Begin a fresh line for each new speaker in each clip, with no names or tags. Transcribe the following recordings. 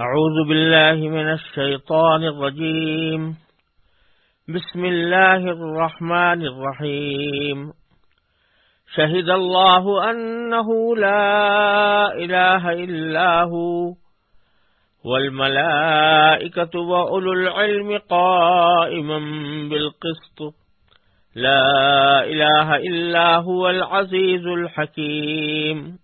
أعوذ بالله من الشيطان الرجيم. بسم الله الرحمن الرحيم. شهد الله أنه لا إله إلا هو، والملائكة وأولو العلم قائما بالقسط. لا إله إلا هو العزيز الحكيم.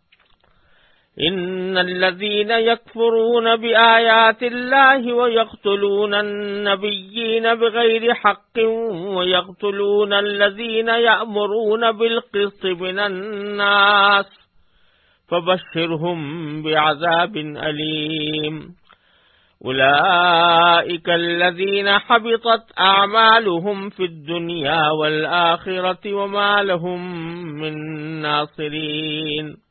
إن الذين يكفرون بآيات الله ويقتلون النبيين بغير حق ويقتلون الذين يأمرون بالقسط من الناس فبشرهم بعذاب أليم. أولئك الذين حبطت أعمالهم في الدنيا والآخرة وما لهم من ناصرين.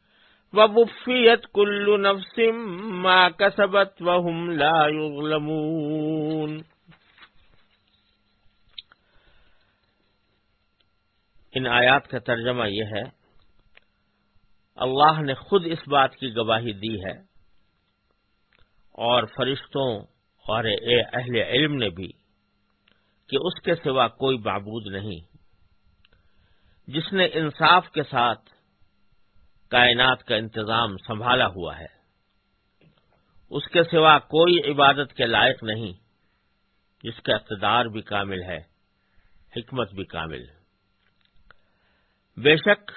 وبفيت كل نفس ما كسبت وهم لا يظلمون ان آیات کا ترجمہ یہ ہے، اللہ نے خود اس بات کی گواہی دی ہے اور فرشتوں اور اے اہل علم نے بھی کہ اس کے سوا کوئی معبود نہیں، جس نے انصاف کے ساتھ کائنات کا انتظام سنبھالا ہوا ہے۔ اس کے سوا کوئی عبادت کے لائق نہیں، جس کا اقتدار بھی کامل ہے، حکمت بھی کامل۔ بے شک،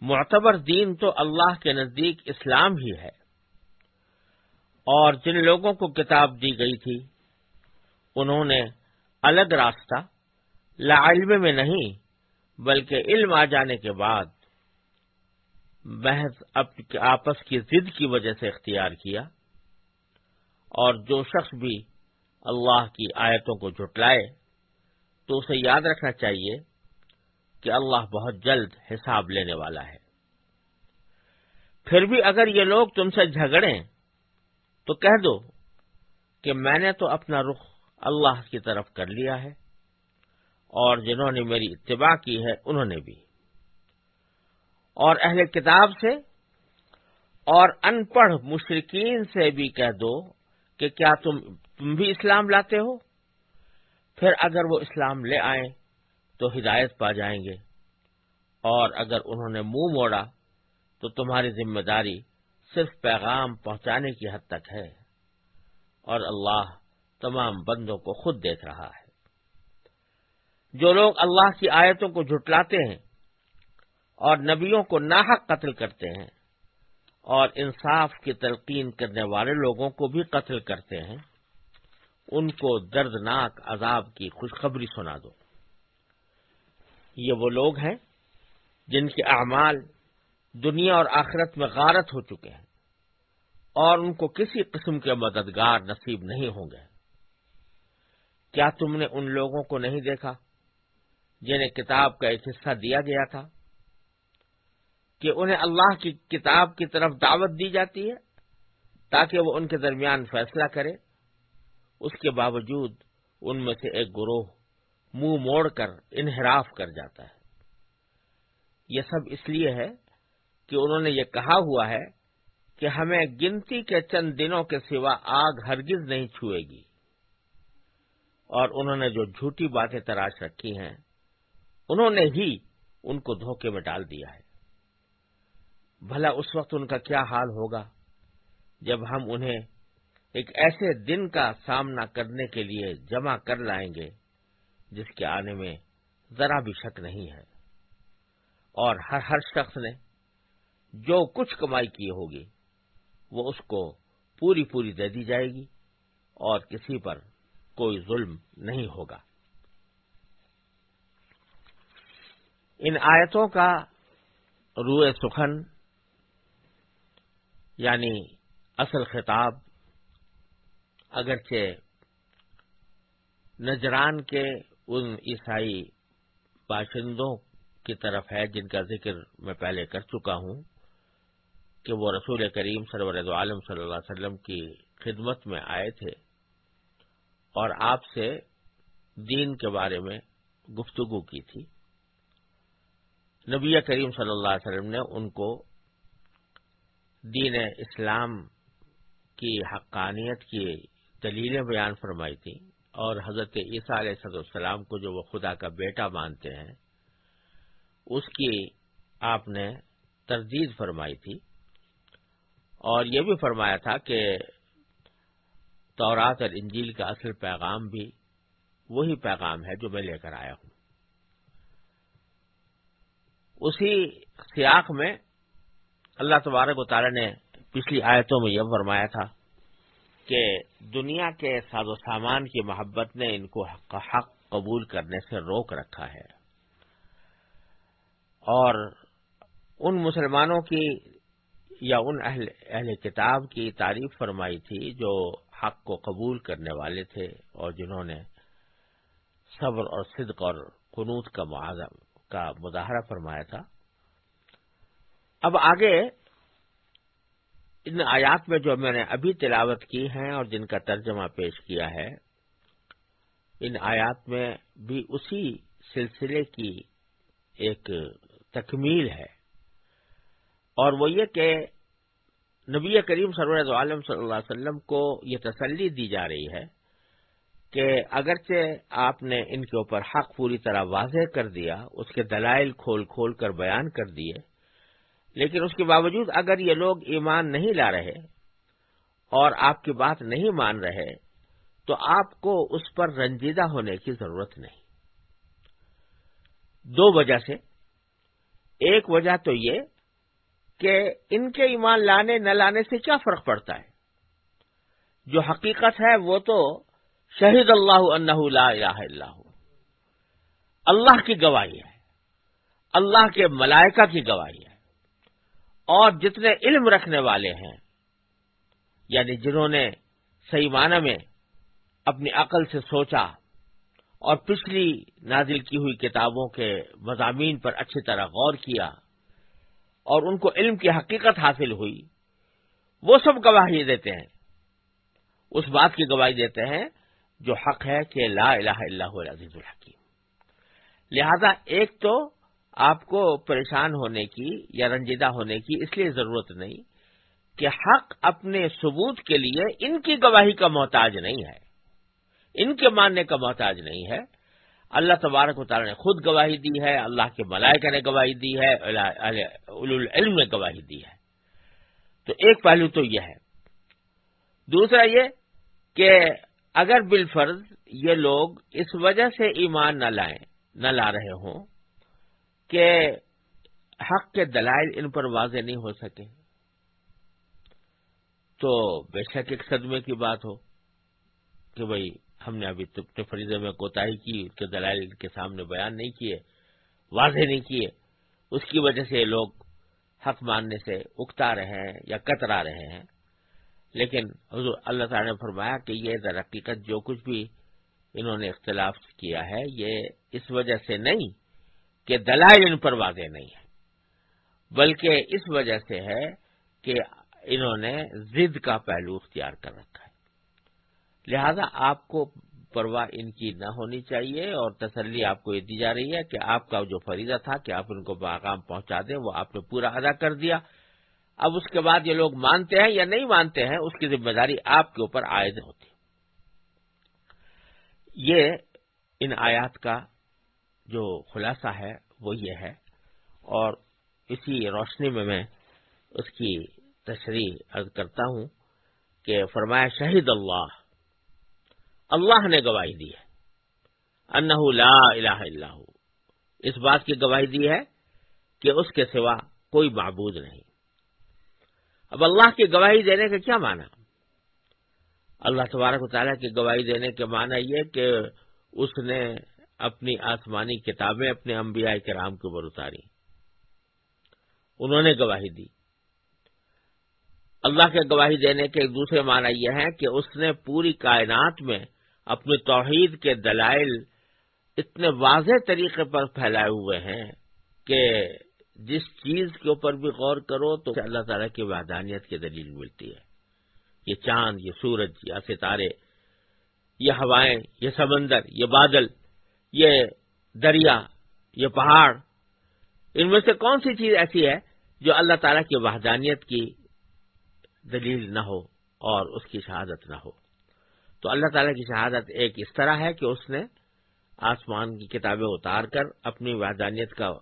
معتبر دین تو اللہ کے نزدیک اسلام ہی ہے۔ اور جن لوگوں کو کتاب دی گئی تھی، انہوں نے الگ راستہ، لا علم میں نہیں، بلکہ علم آ جانے کے بعد محض آپس کی ضد کی وجہ سے اختیار کیا اور جو شخص بھی اللہ کی آیتوں کو جھٹلائے، تو اسے یاد رکھنا چاہیے کہ اللہ بہت جلد حساب لینے والا ہے۔ پھر بھی اگر یہ لوگ تم سے جھگڑیں، تو کہہ دو کہ میں نے تو اپنا رخ اللہ کی طرف کر لیا ہے اور جنہوں نے میری اتباع کی ہے، انہوں نے بھی۔ اور اہل کتاب سے اور ان پڑھ مشرقین سے بھی کہہ دو کہ کیا تم تم بھی اسلام لاتے ہو؟ پھر اگر وہ اسلام لے آئیں تو ہدایت پا جائیں گے۔ اور اگر انہوں نے منہ موڑا تو تمہاری ذمہ داری صرف پیغام پہنچانے کی حد تک ہے۔ اور اللہ تمام بندوں کو خود دیکھ رہا ہے۔ جو لوگ اللہ کی آیتوں کو جھٹلاتے ہیں اور نبیوں کو ناحق قتل کرتے ہیں اور انصاف کی تلقین کرنے والے لوگوں کو بھی قتل کرتے ہیں، ان کو دردناک عذاب کی خوشخبری سنا دو۔ یہ وہ لوگ ہیں جن کے اعمال دنیا اور آخرت میں غارت ہو چکے ہیں اور ان کو کسی قسم کے مددگار نصیب نہیں ہوں گے۔ کیا تم نے ان لوگوں کو نہیں دیکھا جنہیں کتاب کا ایک حصہ دیا گیا تھا؟ کہ انہیں اللہ کی کتاب کی طرف دعوت دی جاتی ہے تاکہ وہ ان کے درمیان فیصلہ کرے۔ اس کے باوجود ان میں سے ایک گروہ منہ موڑ کر انحراف کر جاتا ہے۔ یہ سب اس لیے ہے کہ انہوں نے یہ کہا ہوا ہے کہ ہمیں گنتی کے چند دنوں کے سوا آگ ہرگز نہیں چھوئے گی۔ اور انہوں نے جو جھوٹی باتیں تراش رکھی ہیں، انہوں نے ہی ان کو دھوکے میں ڈال دیا ہے۔ بھلا اس وقت ان کا کیا حال ہوگا جب ہم انہیں ایک ایسے دن کا سامنا کرنے کے لیے جمع کر لائیں گے جس کے آنے میں ذرا بھی شک نہیں ہے۔ اور ہر ہر شخص نے جو کچھ کمائی کی ہوگی، وہ اس کو پوری پوری دے دی جائے گی اور کسی پر کوئی ظلم نہیں ہوگا۔ ان آیتوں کا روئے سخن یعنی اصل خطاب، اگرچہ نجران کے ان عیسائی باشندوں کی طرف ہے جن کا ذکر میں پہلے کر چکا ہوں کہ وہ رسول کریم سرور عالم صلی اللہ علیہ وسلم کی خدمت میں آئے تھے اور آپ سے دین کے بارے میں گفتگو کی تھی۔ نبی کریم صلی اللہ علیہ وسلم نے ان کو دین اسلام کی حقانیت کی دلیلیں بیان فرمائی تھیں اور حضرت عیسیٰ علیہ صد السلام کو جو وہ خدا کا بیٹا مانتے ہیں، اس کی آپ نے تردید فرمائی تھی۔ اور یہ بھی فرمایا تھا کہ تورات اور انجیل کا اصل پیغام بھی وہی پیغام ہے جو میں لے کر آیا ہوں۔ اسی سیاق میں اللہ تبارک و تعالی نے پچھلی آیتوں میں یہ فرمایا تھا کہ دنیا کے ساز و سامان کی محبت نے ان کو حق حق قبول کرنے سے روک رکھا ہے۔ اور ان مسلمانوں کی یا ان اہل اہل کتاب کی تعریف فرمائی تھی جو حق کو قبول کرنے والے تھے اور جنہوں نے صبر اور صدق اور قنوت کا معاذم کا مظاہرہ فرمایا تھا۔ اب آگے ان آیات میں جو میں نے ابھی تلاوت کی ہیں اور جن کا ترجمہ پیش کیا ہے، ان آیات میں بھی اسی سلسلے کی ایک تکمیل ہے۔ اور وہ یہ کہ نبی کریم سرور عالم صلی اللہ علیہ وسلم کو یہ تسلی دی جا رہی ہے کہ اگرچہ آپ نے ان کے اوپر حق پوری طرح واضح کر دیا، اس کے دلائل کھول کھول کر بیان کر دیے لیکن اس کے باوجود اگر یہ لوگ ایمان نہیں لا رہے اور آپ کی بات نہیں مان رہے، تو آپ کو اس پر رنجیدہ ہونے کی ضرورت نہیں۔ دو وجہ سے۔ ایک وجہ تو یہ کہ ان کے ایمان لانے، نہ لانے سے کیا فرق پڑتا ہے؟ جو حقیقت ہے وہ تو شہید اللہ انہ لا الہ اللہ اللہ کی گواہی ہے۔ اللہ کے ملائکہ کی گواہی ہے۔ اور جتنے علم رکھنے والے ہیں یعنی جنہوں نے صحیح معنی میں اپنی عقل سے سوچا اور پچھلی نازل کی ہوئی کتابوں کے مضامین پر اچھی طرح غور کیا اور ان کو علم کی حقیقت حاصل ہوئی، وہ سب گواہی دیتے ہیں۔ اس بات کی گواہی دیتے ہیں جو حق ہے کہ لا الہ الا العزیز الحکیم۔ لہذا ایک تو آپ کو پریشان ہونے کی یا رنجیدہ ہونے کی اس لیے ضرورت نہیں کہ حق اپنے ثبوت کے لیے ان کی گواہی کا محتاج نہیں ہے۔ ان کے ماننے کا محتاج نہیں ہے۔ اللہ تبارک و تعالیٰ نے خود گواہی دی ہے، اللہ کے ملائکہ نے گواہی دی ہے العلم نے گواہی دی ہے۔ تو ایک پہلو تو یہ ہے۔ دوسرا یہ کہ اگر بالفرض یہ لوگ اس وجہ سے ایمان نہ لائیں، نہ لا رہے ہوں کہ حق کے دلائل ان پر واضح نہیں ہو سکے۔ تو بے شک ایک صدمے کی بات ہو کہ بھائی، ہم نے ابھی اپنے فریضے میں کوتاہی کی اس کے دلائل کے سامنے بیان نہیں کیے، واضح نہیں کیے۔ اس کی وجہ سے لوگ حق ماننے سے اکتا رہے ہیں یا کترا رہے ہیں۔ لیکن حضور اللہ تعالی نے فرمایا کہ یہ در حقیقت جو کچھ بھی انہوں نے اختلاف کیا ہے، یہ اس وجہ سے نہیں کہ دلائل ان پر واضح نہیں ہے بلکہ اس وجہ سے ہے کہ انہوں نے ضد کا پہلو اختیار کر رکھا ہے۔ لہذا آپ کو پرواہ ان کی نہ ہونی چاہیے اور تسلی آپ کو یہ دی جا رہی ہے کہ آپ کا جو فریضہ تھا کہ آپ ان کو باغام پہنچا دیں، وہ آپ نے پورا ادا کر دیا۔ اب اس کے بعد یہ لوگ مانتے ہیں یا نہیں مانتے ہیں، اس کی ذمہ داری آپ کے اوپر عائد ہوتی۔ یہ ان آیات کا جو خلاصہ ہے وہ یہ ہے۔ اور اسی روشنی میں میں اس کی تشریح عرض کرتا ہوں کہ فرمایا، شہید اللہ۔ اللہ نے گواہی دی ہے۔ انہ لا الہ الا اس بات کی گواہی دی ہے کہ اس کے سوا کوئی معبود نہیں۔ اب اللہ کی گواہی دینے کا کیا معنی؟ اللہ تبارک و تعالیٰ کی گواہی دینے کے معنی یہ کہ اس نے اپنی آسمانی کتابیں اپنے انبیاء کرام کے اوپر اتاری۔ انہوں نے گواہی دی۔ اللہ کے گواہی دینے کے ایک دوسرے معنی یہ ہے کہ اس نے پوری کائنات میں اپنے توحید کے دلائل اتنے واضح طریقے پر پھیلائے ہوئے ہیں کہ جس چیز کے اوپر بھی غور کرو تو اللہ تعالیٰ کی وحدانیت کی دلیل ملتی ہے۔ یہ چاند، یہ سورج یا ستارے، یہ ہوائیں، یہ سمندر، یہ بادل یہ دریا، یہ پہاڑ، ان میں سے کون سی چیز ایسی ہے جو اللہ تعالیٰ کی وحدانیت کی دلیل نہ ہو اور اس کی شہادت نہ ہو؟ تو اللہ تعالیٰ کی شہادت ایک اس طرح ہے کہ اس نے آسمان کی کتابیں اتار کر اپنی وحدانیت کا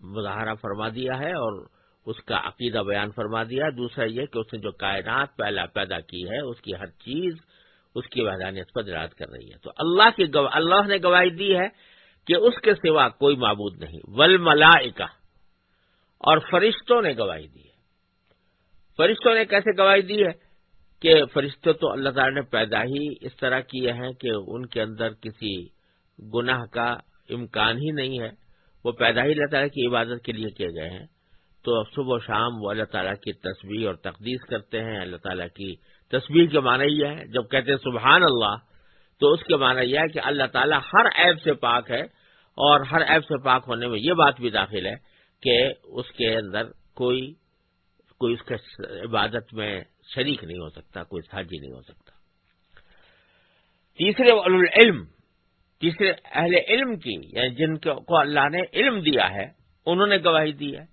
مظاہرہ فرما دیا ہے اور اس کا عقیدہ بیان فرما دیا دوسرا یہ کہ اس نے جو کائنات پہلا پیدا کی ہے، اس کی ہر چیز اس کی وحدانیت پر دراد کر رہی ہے تو اللہ کی گو... اللہ نے گواہی دی ہے کہ اس کے سوا کوئی معبود نہیں۔ ول اور فرشتوں نے گواہی دی ہے۔ فرشتوں نے کیسے گواہی دی ہے؟ کہ فرشتے تو اللہ تعالی نے پیدا ہی اس طرح کیے ہیں کہ ان کے اندر کسی گناہ کا امکان ہی نہیں ہے۔ وہ پیدا ہی اللہ تعالیٰ کی عبادت کے لیے کیے گئے ہیں۔ تو صبح و شام وہ اللہ تعالیٰ کی تصویر اور تقدیس کرتے ہیں، اللہ تعالیٰ کی تصویر کے معنی یہ ہے، جب کہتے ہیں سبحان اللہ، تو اس کے معنی یہ ہے کہ اللہ تعالیٰ ہر عیب سے پاک ہے اور ہر عیب سے پاک ہونے میں یہ بات بھی داخل ہے کہ اس کے اندر کوئی کوئی اس کے عبادت میں شریک نہیں ہو سکتا، کوئی ساجی نہیں ہو سکتا۔ تیسرے علم تیسرے اہل علم کی یعنی جن کو اللہ نے علم دیا ہے، انہوں نے گواہی دی ہے۔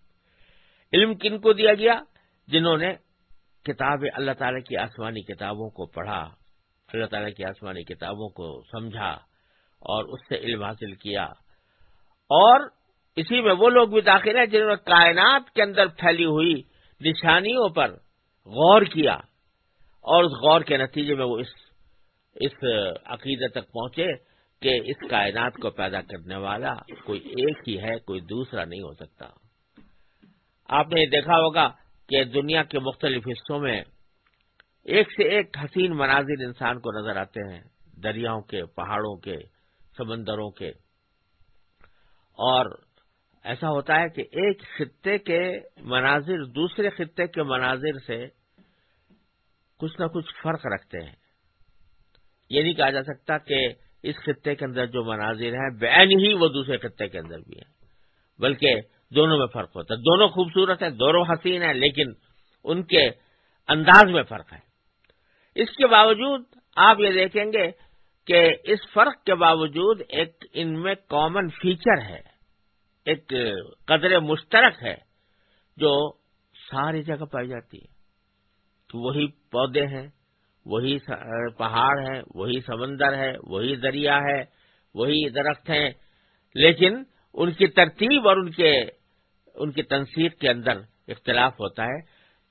علم کن کو دیا گیا؟ جنہوں نے کتاب اللہ تعالی کی آسمانی کتابوں کو پڑھا، اللہ تعالی کی آسمانی کتابوں کو سمجھا اور اس سے علم حاصل کیا۔ اور اسی میں وہ لوگ بھی داخل ہیں جنہوں نے کائنات کے اندر پھیلی ہوئی نشانیوں پر غور کیا اور اس غور کے نتیجے میں وہ اس اس عقیدے تک پہنچے کہ اس کائنات کو پیدا کرنے والا کوئی ایک ہی ہے، کوئی دوسرا نہیں ہو سکتا۔ آپ نے یہ دیکھا ہوگا کہ دنیا کے مختلف حصوں میں ایک سے ایک حسین مناظر انسان کو نظر آتے ہیں، دریاؤں کے، پہاڑوں کے، سمندروں کے۔ اور ایسا ہوتا ہے کہ ایک خطے کے مناظر دوسرے خطے کے مناظر سے کچھ نہ کچھ فرق رکھتے ہیں۔ یہ نہیں کہا جا سکتا کہ اس خطے کے اندر جو مناظر ہیں بین ہی وہ دوسرے خطے کے اندر بھی ہیں، بلکہ دونوں میں فرق ہوتا ہے۔ دونوں خوبصورت ہیں، دونوں حسین ہیں، لیکن ان کے انداز میں فرق ہے۔ اس کے باوجود آپ یہ دیکھیں گے کہ اس فرق کے باوجود ایک ان میں کامن فیچر ہے، ایک قدر مشترک ہے جو ساری جگہ پائی جاتی ہے۔ وہی پودے ہیں، وہی پہاڑ ہے وہی سمندر ہے وہی دریا ہے، وہی درخت ہیں، لیکن ان کی ترتیب اور ان کے ان کی تنصیب کے اندر اختلاف ہوتا ہے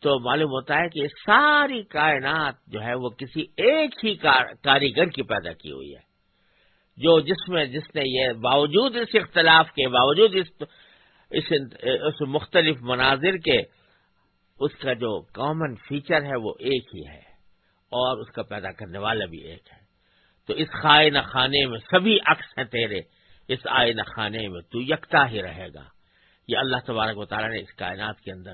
تو معلوم ہوتا ہے کہ ساری کائنات جو ہے وہ کسی ایک ہی کاریگر کی پیدا کی ہوئی ہے۔ جو جس میں جس نے یہ باوجود اس اختلاف کے باوجود اس اس, اس مختلف مناظر کے اس کا جو کامن فیچر ہے وہ ایک ہی ہے اور اس کا پیدا کرنے والا بھی ایک ہے۔ تو اس خائن خانے میں سبھی عکس ہیں تیرے اس آئین خانے میں تو یکتا ہی رہے گا۔ یہ اللہ تبارک و تعالیٰ نے اس کائنات کے اندر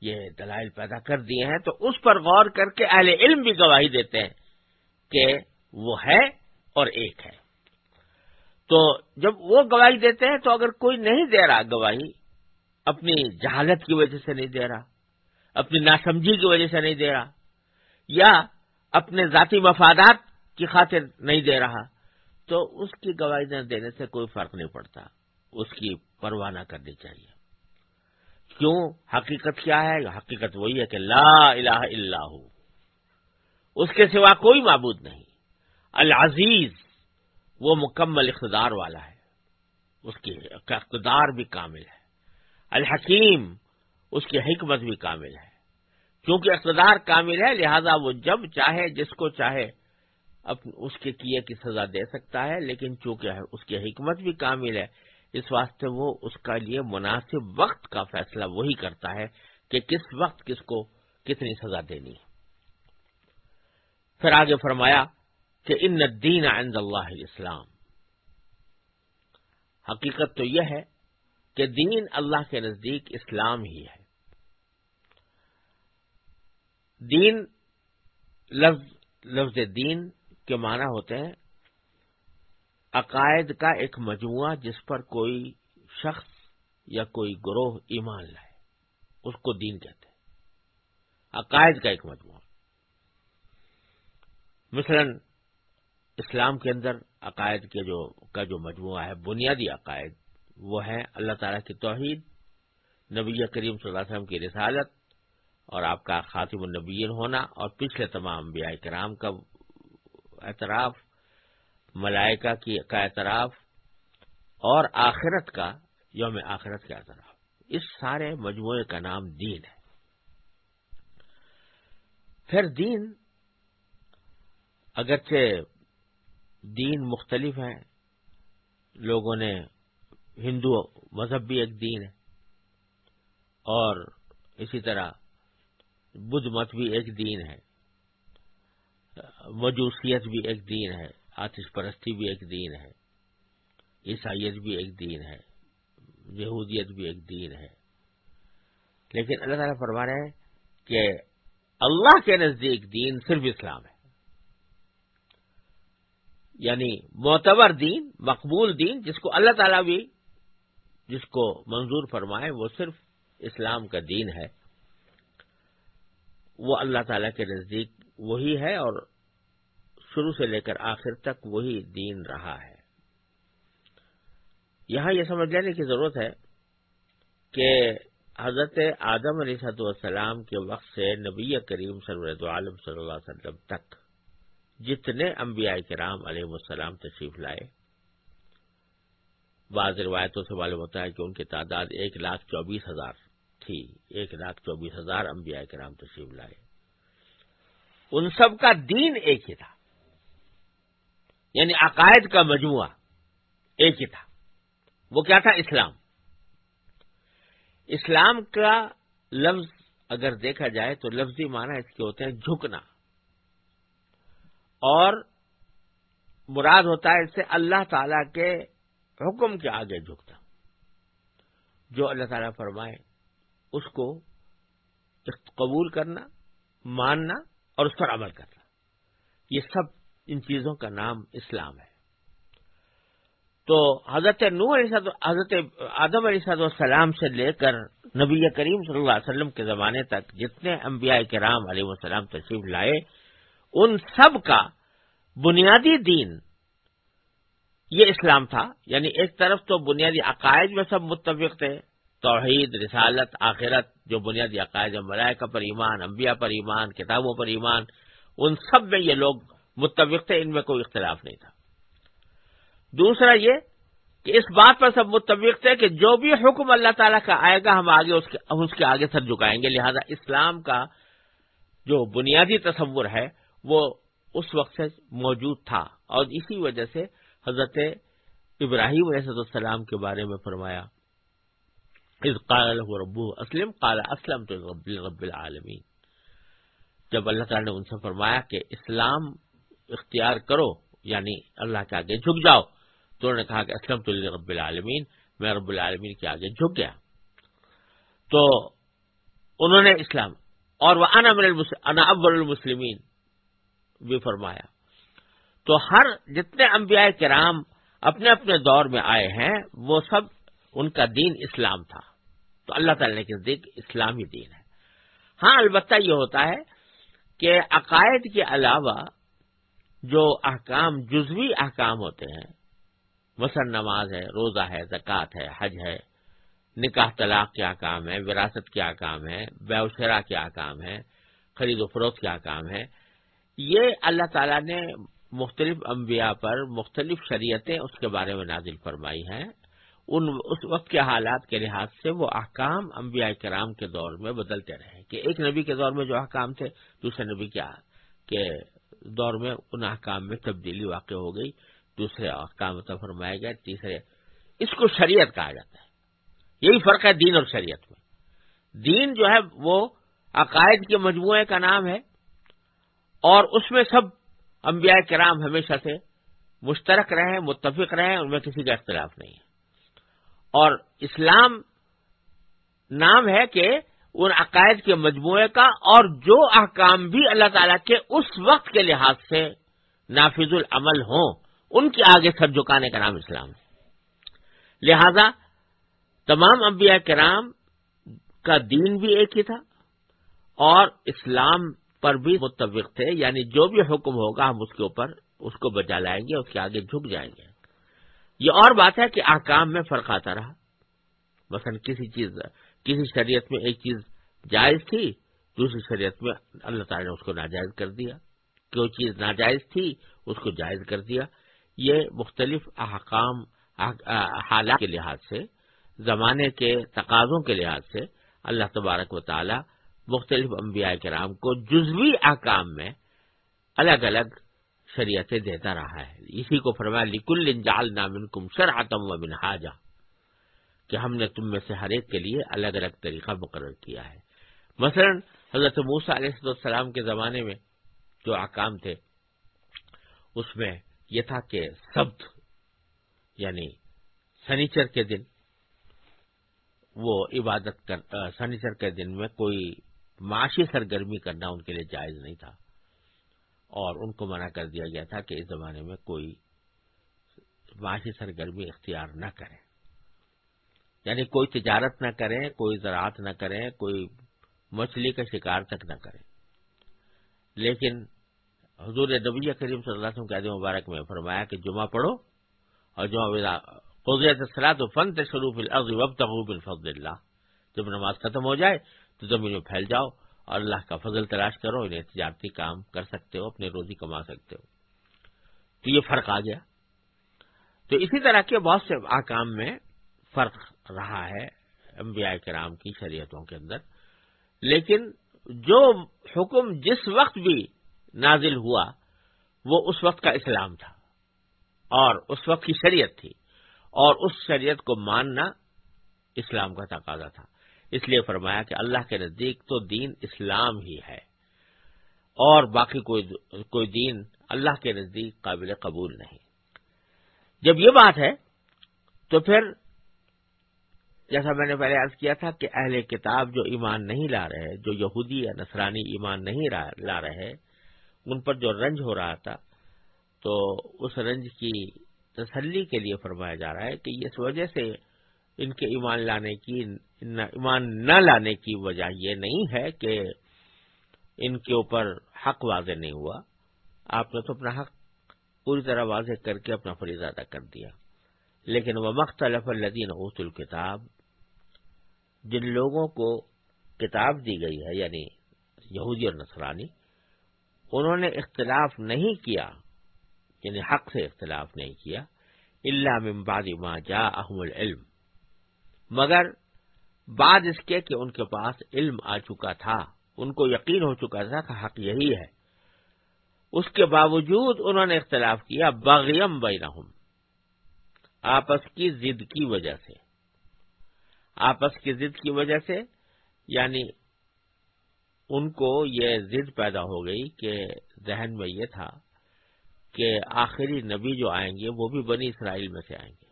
یہ دلائل پیدا کر دیے ہیں، تو اس پر غور کر کے اہل علم بھی گواہی دیتے ہیں کہ وہ ہے اور ایک ہے۔ تو جب وہ گواہی دیتے ہیں، تو اگر کوئی نہیں دے رہا گواہی، اپنی جہالت کی وجہ سے نہیں دے رہا، اپنی ناسمجھی کی وجہ سے نہیں دے رہا، یا اپنے ذاتی مفادات کی خاطر نہیں دے رہا، تو اس کی گواہی نہ دینے سے کوئی فرق نہیں پڑتا۔ اس کی پرواہ نہ کرنی چاہیے۔ کیوں حقیقت کیا ہے؟ حقیقت وہی ہے کہ لا الہ الا ہو۔ اس کے سوا کوئی معبود نہیں۔ العزیز وہ مکمل اقتدار والا ہے۔ اس کی اقتدار بھی کامل ہے۔ الحکیم اس کی حکمت بھی کامل ہے۔ کیونکہ اقتدار کامل ہے، لہذا وہ جب چاہے، جس کو چاہے اس کے کیے کی سزا دے سکتا ہے، لیکن چونکہ اس کی حکمت بھی کامل ہے اس واسطے وہ اس کا لیے مناسب وقت کا فیصلہ وہی کرتا ہے کہ کس وقت کس کو کتنی سزا دینی ہے۔ پھر آگے فرمایا کہ ان الدین عند اللہ اسلام حقیقت تو یہ ہے کہ دین اللہ کے نزدیک اسلام ہی ہے۔ دین لفظ لفظ دین کے معنی ہوتے ہیں عقائد کا ایک مجموعہ جس پر کوئی شخص یا کوئی گروہ ایمان لائے، اس کو دین کہتے ہیں۔ عقائد کا ایک مجموعہ۔ مثلا، اسلام کے اندر عقائد کے جو، کا جو مجموعہ ہے، بنیادی عقائد، وہ ہے اللہ تعالیٰ کی توحید، نبی کریم صلی اللہ علیہ وسلم کی رسالت اور آپ کا خاتم النبیین ہونا اور پچھلے تمام انبیاء کرام کا اعتراف ملائکہ کی کا اعتراف اور آخرت کا یوم آخرت کا اعتراف۔ اس سارے مجموعے کا نام دین ہے۔ پھر دین اگرچہ دین مختلف ہیں، لوگوں نے ہندو مذہب بھی ایک دین ہے، اور اسی طرح بدھ مت بھی ایک دین ہے، مجوسیت بھی ایک دین ہے۔ آتش پرستی بھی ایک دین ہے، عیسائیت بھی ایک دین ہے، یہودیت بھی ایک دین ہے۔ لیکن اللہ تعالیٰ فرما رہے ہیں کہ اللہ کے نزدیک دین صرف اسلام ہے۔ یعنی معتبر دین، مقبول دین، جس کو اللہ تعالیٰ بھی جس کو منظور فرمائے، وہ صرف اسلام کا دین ہے۔ وہ اللہ تعالی کے نزدیک وہی ہے اور شروع سے لے کر آخر تک وہی دین رہا ہے۔ یہاں یہ سمجھ لینے کی ضرورت ہے کہ حضرت آدم علیہ صد والسلام کے وقت سے نبی کریم صلی عالم صلی اللہ علیہ وسلم تک جتنے انبیاء کرام علیہ السلام تشریف لائے، بعض روایتوں سے معلوم ہوتا ہے کہ ان کی تعداد ایک لاکھ چوبیس ہزار تھی، ایک لاکھ چوبیس ہزار انبیاء کرام تشریف لائے۔ ان سب کا دین ایک ہی تھا۔ یعنی عقائد کا مجموعہ ایک ہی تھا۔ وہ کیا تھا؟ اسلام۔ اسلام کا لفظ اگر دیکھا جائے تو لفظی معنی اس کے ہوتے ہیں جھکنا۔ اور مراد ہوتا ہے اس سے اللہ تعالی کے حکم کے آگے جھکتا جو اللہ تعالیٰ فرمائے، اس کو قبول کرنا، ماننا اور اس پر عمل کرنا۔ یہ سب ان چیزوں کا نام اسلام ہے۔ تو حضرت نو علیہ حضرت آدم علیہ صد السلام سے لے کر نبی کریم صلی اللہ علیہ وسلم کے زمانے تک جتنے انبیاء کرام علیہ السلام تشریف لائے، ان سب کا بنیادی دین یہ اسلام تھا۔ یعنی ایک طرف تو بنیادی عقائد میں سب متفق تھے، توحید، رسالت، آخرت، جو بنیادی عقائد ملائکہ پر ایمان، انبیاء پر ایمان، کتابوں پر ایمان، ان سب میں یہ لوگ متفق تھے، ان میں کوئی اختلاف نہیں تھا۔ دوسرا یہ کہ اس بات پر سب متفق تھے کہ جو بھی حکم اللہ تعالیٰ کا آئے گا، ہم آگے اس کے اس کے آگے سر جھکائیں گے۔ لہذا اسلام کا جو بنیادی تصور ہے، وہ اس وقت سے موجود تھا۔ اور اسی وجہ سے حضرت ابراہیم علیہ السلام کے بارے میں فرمایا قال له اسلم، قال اسلم تو رب العالمین۔ جب اللہ تعالی نے ان سے فرمایا کہ اسلام اختیار کرو یعنی اللہ کے آگے جھک جاؤ۔ تو انہوں نے کہا کہ اسلم تو رب العالمین، میں رب العالمین کے آگے جھک گیا۔ تو انہوں نے اسلام، اور وہ انا ابر المسلمین، بھی فرمایا۔ تو ہر جتنے انبیاء کرام اپنے اپنے دور میں آئے ہیں، وہ سب ان کا دین اسلام تھا۔ تو اللہ تعالی کے نزدیک اسلامی دین ہے۔ ہاں البتہ یہ ہوتا ہے کہ عقائد کے علاوہ جو احکام، جزوی احکام ہوتے ہیں، مثلا نماز ہے، روزہ ہے، زکوٰۃ ہے، حج ہے، نکاح، طلاق کیا کام ہے، وراثت کیا کام ہے بیوشرا کیا کام ہے، خرید و فروخت کیا کام ہے، یہ اللہ تعالیٰ نے مختلف انبیاء پر مختلف شریعتیں اس کے بارے میں نازل فرمائی ہیں۔ ان، اس وقت کے حالات کے لحاظ سے وہ احکام انبیاء کرام کے دور میں بدلتے رہے کہ ایک نبی کے دور میں جو احکام تھے، دوسرے نبی کیا، کہ دور میں ان احکام میں تبدیلی واقع ہو گئی، دوسرے احکام فرمائے گئے تیسرے، اس کو شریعت کہا جاتا ہے۔ یہی فرق ہے دین اور شریعت میں۔ دین جو ہے وہ عقائد کے مجموعے کا نام ہے اور اس میں سب انبیاء کرام ہمیشہ سے مشترک رہے متفق رہے ان میں کسی کا اختلاف نہیں ہے۔ اور اسلام نام ہے کہ ان عقائد کے مجموعے کا اور جو احکام بھی اللہ تعالی کے اس وقت کے لحاظ سے نافذ العمل ہوں، ان کے آگے سر جھکانے کا نام اسلام ہے۔ لہذا تمام انبیاء کرام کا دین بھی ایک ہی تھا اور اسلام پر بھی متفق تھے یعنی جو بھی حکم ہوگا ہم اس کے اوپر، اس کو بچا لائیں گے، اس کے آگے جھک جائیں گے۔ یہ اور بات ہے کہ احکام میں فرق آتا رہا۔ مثلا کسی چیز کسی شریعت میں ایک چیز جائز تھی، دوسری شریعت میں اللہ تعالی نے اس کو ناجائز کر دیا۔ کوئی چیز ناجائز تھی، اس کو جائز کر دیا۔ یہ مختلف احکام، حالات کے لحاظ سے، زمانے کے تقاضوں کے لحاظ سے اللہ تبارک و تعالی مختلف انبیاء کرام کو جزوی احکام میں الگ الگ شریعتیں دیتا رہا ہے۔ اسی کو فرمایا لکل انجال نامن کم شرعتم و منہاجا کہ ہم نے تم میں سے ہر ایک کے لیے الگ الگ طریقہ مقرر کیا ہے۔ مثلا حضرت موسا علیہ السلام کے زمانے میں جو احکام تھے، اس میں یہ تھا کہ سبت یعنی سنیچر کے دن، وہ عبادت کر سنیچر کے دن میں کوئی معاشی سرگرمی کرنا ان کے لیے جائز نہیں تھا۔ اور ان کو منع کر دیا گیا تھا کہ اس زمانے میں کوئی معاشی سرگرمی اختیار نہ کریں۔ یعنی کوئی تجارت نہ کریں، کوئی زراعت نہ کریں، کوئی مچھلی کا شکار تک نہ کریں۔ لیکن حضور نبی کریم صلی اللہ علیہ وسلم کے عدم مبارک میں فرمایا کہ جمعہ پڑھو اور جمعہ تو فن تشروف وب الفض اللہ۔ جب نماز ختم ہو جائے تو زمین میں پھیل جاؤ اور اللہ کا فضل تلاش کرو، انہیں تجارتی کام کر سکتے ہو، اپنی روزی کما سکتے ہو۔ تو یہ فرق آ گیا۔ تو اسی طرح کے بہت سے آکام میں فرق رہا ہے انبیاء کرام کی شریعتوں کے اندر۔ لیکن جو حکم جس وقت بھی نازل ہوا، وہ اس وقت کا اسلام تھا اور اس وقت کی شریعت تھی اور اس شریعت کو ماننا اسلام کا تقاضا تھا۔ اس لیے فرمایا کہ اللہ کے نزدیک تو دین اسلام ہی ہے اور باقی کوئی کوئی دین اللہ کے نزدیک قابل قبول نہیں۔ جب یہ بات ہے، تو پھر جیسا میں نے پہلے عرض کیا تھا کہ اہل کتاب جو ایمان نہیں لا رہے، جو یہودی یا نصرانی ایمان نہیں لا رہے، ان پر جو رنج ہو رہا تھا، تو اس رنج کی تسلی کے لیے فرمایا جا رہا ہے کہ اس وجہ سے ان کے ایمان لانے کی ایمان نہ لانے کی وجہ یہ نہیں ہے کہ ان کے اوپر حق واضح نہیں ہوا۔ آپ نے تو اپنا حق پوری طرح واضح کر کے اپنا فریض ادا کر دیا۔ لیکن وہ مختلف الدین اوت الکتاب جن لوگوں کو کتاب دی گئی ہے یعنی یہودی اور نصرانی، انہوں نے اختلاف نہیں کیا یعنی حق سے اختلاف نہیں کیا اللہ ممباد ما جا احم العلم۔ مگر بعد اس کے کہ ان کے پاس علم آ چکا تھا، ان کو یقین ہو چکا تھا کہ حق یہی ہے۔ اس کے باوجود انہوں نے اختلاف کیا باغیم بینہم، آپس کی ضد کی وجہ سے۔ آپس کی ضد کی وجہ سے یعنی ان کو یہ ضد پیدا ہو گئی کہ ذہن میں یہ تھا کہ آخری نبی جو آئیں گے، وہ بھی بنی اسرائیل میں سے آئیں گے۔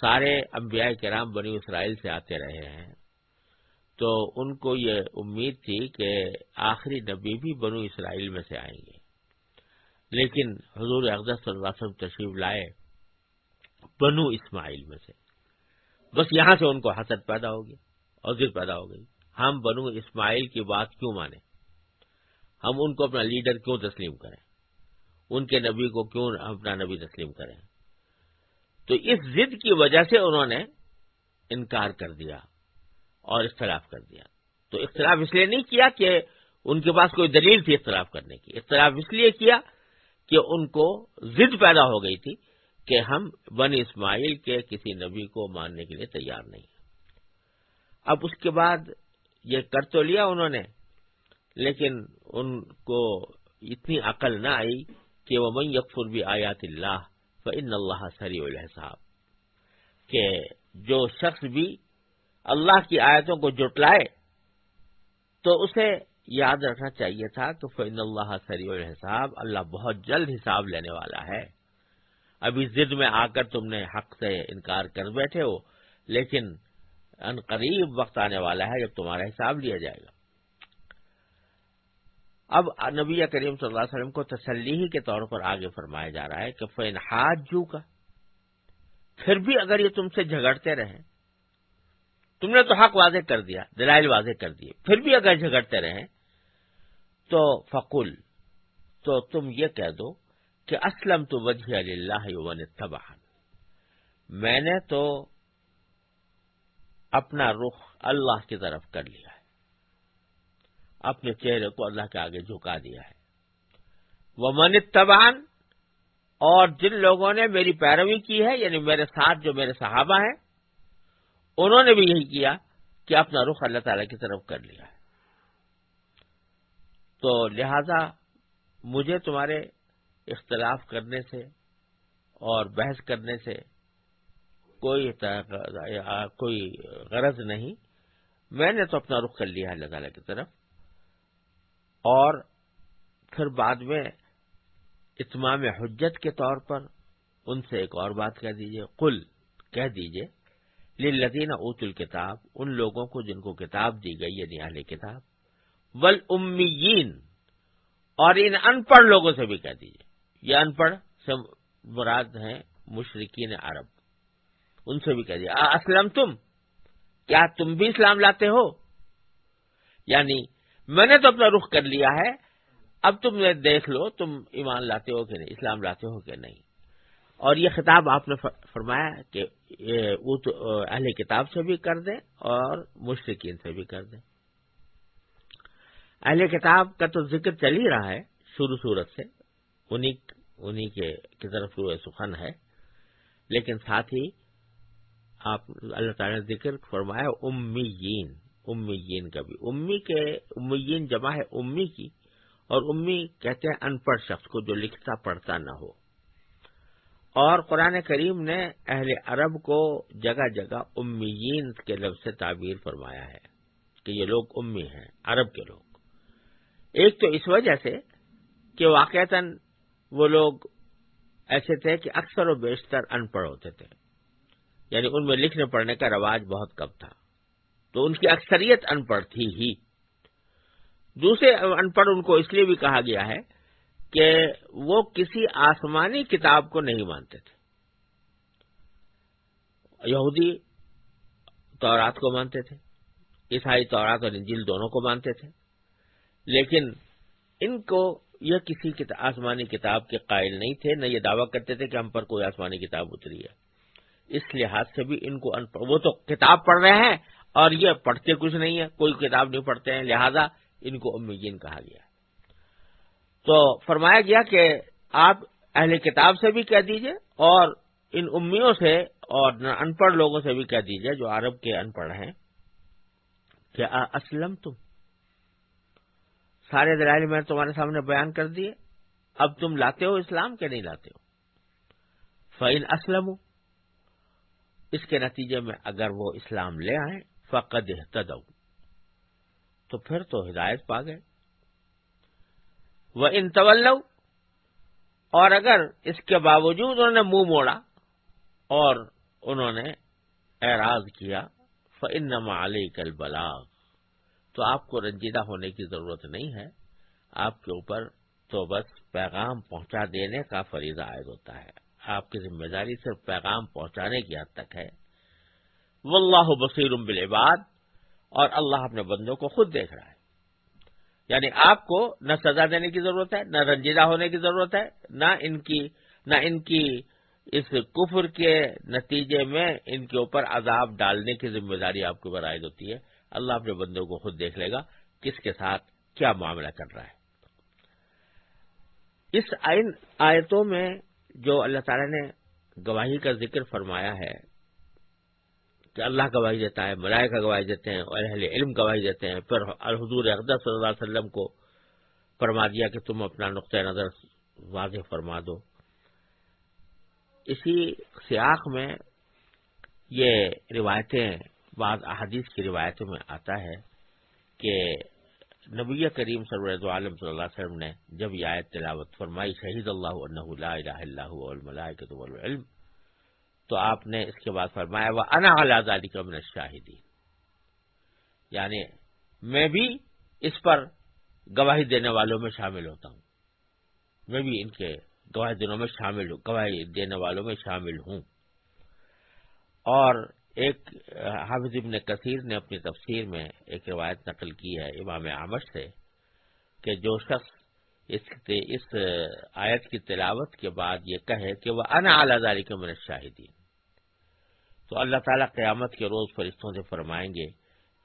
سارے انبیاء کرام بنی اسرائیل سے آتے رہے ہیں۔ تو ان کو یہ امید تھی کہ آخری نبی بھی بنو اسرائیل میں سے آئیں گے۔ لیکن حضور اقدس صلی اللہ علیہ وسلم تشریف لائے بنو اسماعیل میں سے۔ بس یہاں سے ان کو حسد پیدا ہو گیا اور ضد پیدا ہو گئی۔ ہم بنو اسماعیل کی بات کیوں مانیں؟ ہم ان کو اپنا لیڈر کیوں تسلیم کریں؟ ان کے نبی کو کیوں اپنا نبی تسلیم کریں؟ تو اس ضد کی وجہ سے انہوں نے انکار کر دیا اور اختلاف کر دیا۔ تو اختلاف اس لیے نہیں کیا کہ ان کے پاس کوئی دلیل تھی اختلاف کرنے کی۔ اختلاف اس لیے کیا کہ ان کو ضد پیدا ہو گئی تھی کہ ہم بن اسماعیل کے کسی نبی کو ماننے کے لیے تیار نہیں اب اس کے بعد یہ کر تو لیا انہوں نے، لیکن ان کو اتنی عقل نہ آئی کہ وہ من یکفر بھی آیات اللہ فن اللہ سری الحساب۔ کہ جو شخص بھی اللہ کی آیتوں کو جٹلائے تو اسے یاد رکھنا چاہیے تھا کہ فن اللہ سری الحساب، اللہ بہت جلد حساب لینے والا ہے۔ ابھی ضد میں آ کر تم نے حق سے انکار کر بیٹھے ہو، لیکن ان قریب وقت آنے والا ہے جب تمہارا حساب لیا جائے گا۔ اب نبی کریم صلی اللہ علیہ وسلم کو تسلی کے طور پر آگے فرمایا جا رہا ہے کہ فین ہاتھ جو کا پھر بھی اگر یہ تم سے جھگڑتے رہیں، تم نے تو حق واضح کر دیا، دلائل واضح کر دیے، پھر بھی اگر جھگڑتے رہیں، تو فقل، تو تم یہ کہہ دو کہ اسلم تو وجہ اللہ تباہ میں نے تو اپنا رخ اللہ کی طرف کر لیا ہے۔ اپنے چہرے کو اللہ کے آگے جھکا دیا ہے۔ وہ من تبان اور جن لوگوں نے میری پیروی کی ہے یعنی میرے ساتھ جو میرے صحابہ ہیں، انہوں نے بھی یہی کیا کہ اپنا رخ اللہ تعالی کی طرف کر لیا ہے۔ تو لہذا مجھے تمہارے اختلاف کرنے سے اور بحث کرنے سے کوئی کوئی غرض نہیں۔ میں نے تو اپنا رخ کر لیا اللہ تعالی کی طرف۔ اور پھر بعد میں اتمام حجت کے طور پر ان سے ایک اور بات کہہ دیجیے۔ قل، کہہ دیجیے لدین اوت الکتاب، ان لوگوں کو جن کو کتاب دی گئی یعنی اہل کتاب۔ ول امیین اور ان ان پڑھ لوگوں سے بھی کہہ دیجیے۔ یہ ان پڑھ سے مراد ہیں مشرقین عرب۔ ان سے بھی کہہ دیجیے اسلم تم کیا تم بھی اسلام لاتے ہو؟ یعنی میں نے تو اپنا رخ کر لیا ہے، اب تم دیکھ لو تم ایمان لاتے ہو کہ نہیں، اسلام لاتے ہو کہ نہیں۔ اور یہ خطاب آپ نے فرمایا کہ اہل کتاب سے بھی کر دیں اور مشرقین سے بھی کر دیں۔ اہل کتاب کا تو ذکر چل ہی رہا ہے شروع صورت سے۔ انہی کے کی طرف سخن ہے۔ لیکن ساتھ ہی آپ اللہ تعالی نے ذکر فرمایا، امیین امیین کا بھی۔ امی کے، امیین جمع ہے امی کی، اور امی کہتے ہیں ان پڑھ شخص کو جو لکھتا پڑھتا نہ ہو۔ اور قرآن کریم نے اہل عرب کو جگہ جگہ امیین کے لفظ سے تعبیر فرمایا ہے کہ یہ لوگ امی ہیں، عرب کے لوگ۔ ایک تو اس وجہ سے کہ واقعتا وہ لوگ ایسے تھے کہ اکثر و بیشتر ان پڑھ ہوتے تھے۔ یعنی ان میں لکھنے پڑھنے کا رواج بہت کم تھا۔ تو ان کی اکثریت ان پڑھ تھی ہی۔ دوسرے ان پڑھ ان کو اس لیے بھی کہا گیا ہے کہ وہ کسی آسمانی کتاب کو نہیں مانتے تھے۔ یہودی تورات کو مانتے تھے۔ عیسائی تورات اور انجیل دونوں کو مانتے تھے۔ لیکن ان کو یہ کسی آسمانی کتاب کے قائل نہیں تھے، نہ یہ دعویٰ کرتے تھے کہ ہم پر کوئی آسمانی کتاب اتری ہے۔ اس لحاظ سے بھی ان کو وہ تو کتاب پڑھ رہے ہیں اور یہ پڑھتے کچھ نہیں ہے کوئی کتاب نہیں پڑھتے ہیں، لہذا ان کو امیین کہا گیا۔ تو فرمایا گیا کہ آپ اہل کتاب سے بھی کہہ دیجیے اور ان امیوں سے اور ان پڑھ لوگوں سے بھی کہہ دیجیے جو عرب کے ان پڑھ ہیں کہ اسلم تم سارے دلائل میں تمہارے سامنے بیان کر دیے۔ اب تم لاتے ہو اسلام کے نہیں لاتے ہو؟ فعین اسلم اس کے نتیجے میں اگر وہ اسلام لے آئیں، فقد احتدو تو پھر تو ہدایت پا گئے۔ وہ ان طول اور اگر اس کے باوجود انہوں نے منہ موڑا اور انہوں نے اعراض کیا فن علی کل بلاغ تو آپ کو رنجیدہ ہونے کی ضرورت نہیں ہے۔ آپ کے اوپر تو بس پیغام پہنچا دینے کا فریضہ عائد ہوتا ہے۔ آپ کی ذمہ داری صرف پیغام پہنچانے کی حد تک ہے۔ واللہ بصیر بالعباد اور اللہ اپنے بندوں کو خود دیکھ رہا ہے۔ یعنی آپ کو نہ سزا دینے کی ضرورت ہے، نہ رنجیدہ ہونے کی ضرورت ہے، نہ ان کی، نہ ان کی اس کفر کے نتیجے میں ان کے اوپر عذاب ڈالنے کی ذمہ داری آپ کو عائد ہوتی ہے۔ اللہ اپنے بندوں کو خود دیکھ لے گا کس کے ساتھ کیا معاملہ کر رہا ہے۔ اس آئن آیتوں میں جو اللہ تعالی نے گواہی کا ذکر فرمایا ہے کہ اللہ گواہی دیتا ہے، ملائکہ کا گواہی دیتے ہیں اور اہل علم گواہی دیتے ہیں، پھر الحضور اقدر صلی اللہ علیہ وسلم کو فرما دیا کہ تم اپنا نقطۂ نظر واضح فرما دو۔ اسی سیاق میں یہ روایتیں بعض احادیث کی روایتوں میں آتا ہے کہ نبی کریم سرور عالم صلی اللہ علیہ وسلم نے جب یہ آیت تلاوت فرمائی، شہید اللہ انہ لا الہ الا هو الملائکۃ والعلم، تو آپ نے اس کے بعد فرمایا وہ انا آزادی کا من شاہدین یعنی میں بھی اس پر گواہی دینے والوں میں شامل ہوتا ہوں۔ میں بھی ان کے گواہی دنوں میں شامل ہوں، گواہی دینے والوں میں شامل ہوں۔ اور ایک، حافظ ابن کثیر نے اپنی تفسیر میں ایک روایت نقل کی ہے امام عامر سے کہ جو شخص اس اس آیت کی تلاوت کے بعد یہ کہے کہ وہ ان اعلی کے من شاہدین تو اللہ تعالیٰ قیامت کے روز فرشتوں سے فرمائیں گے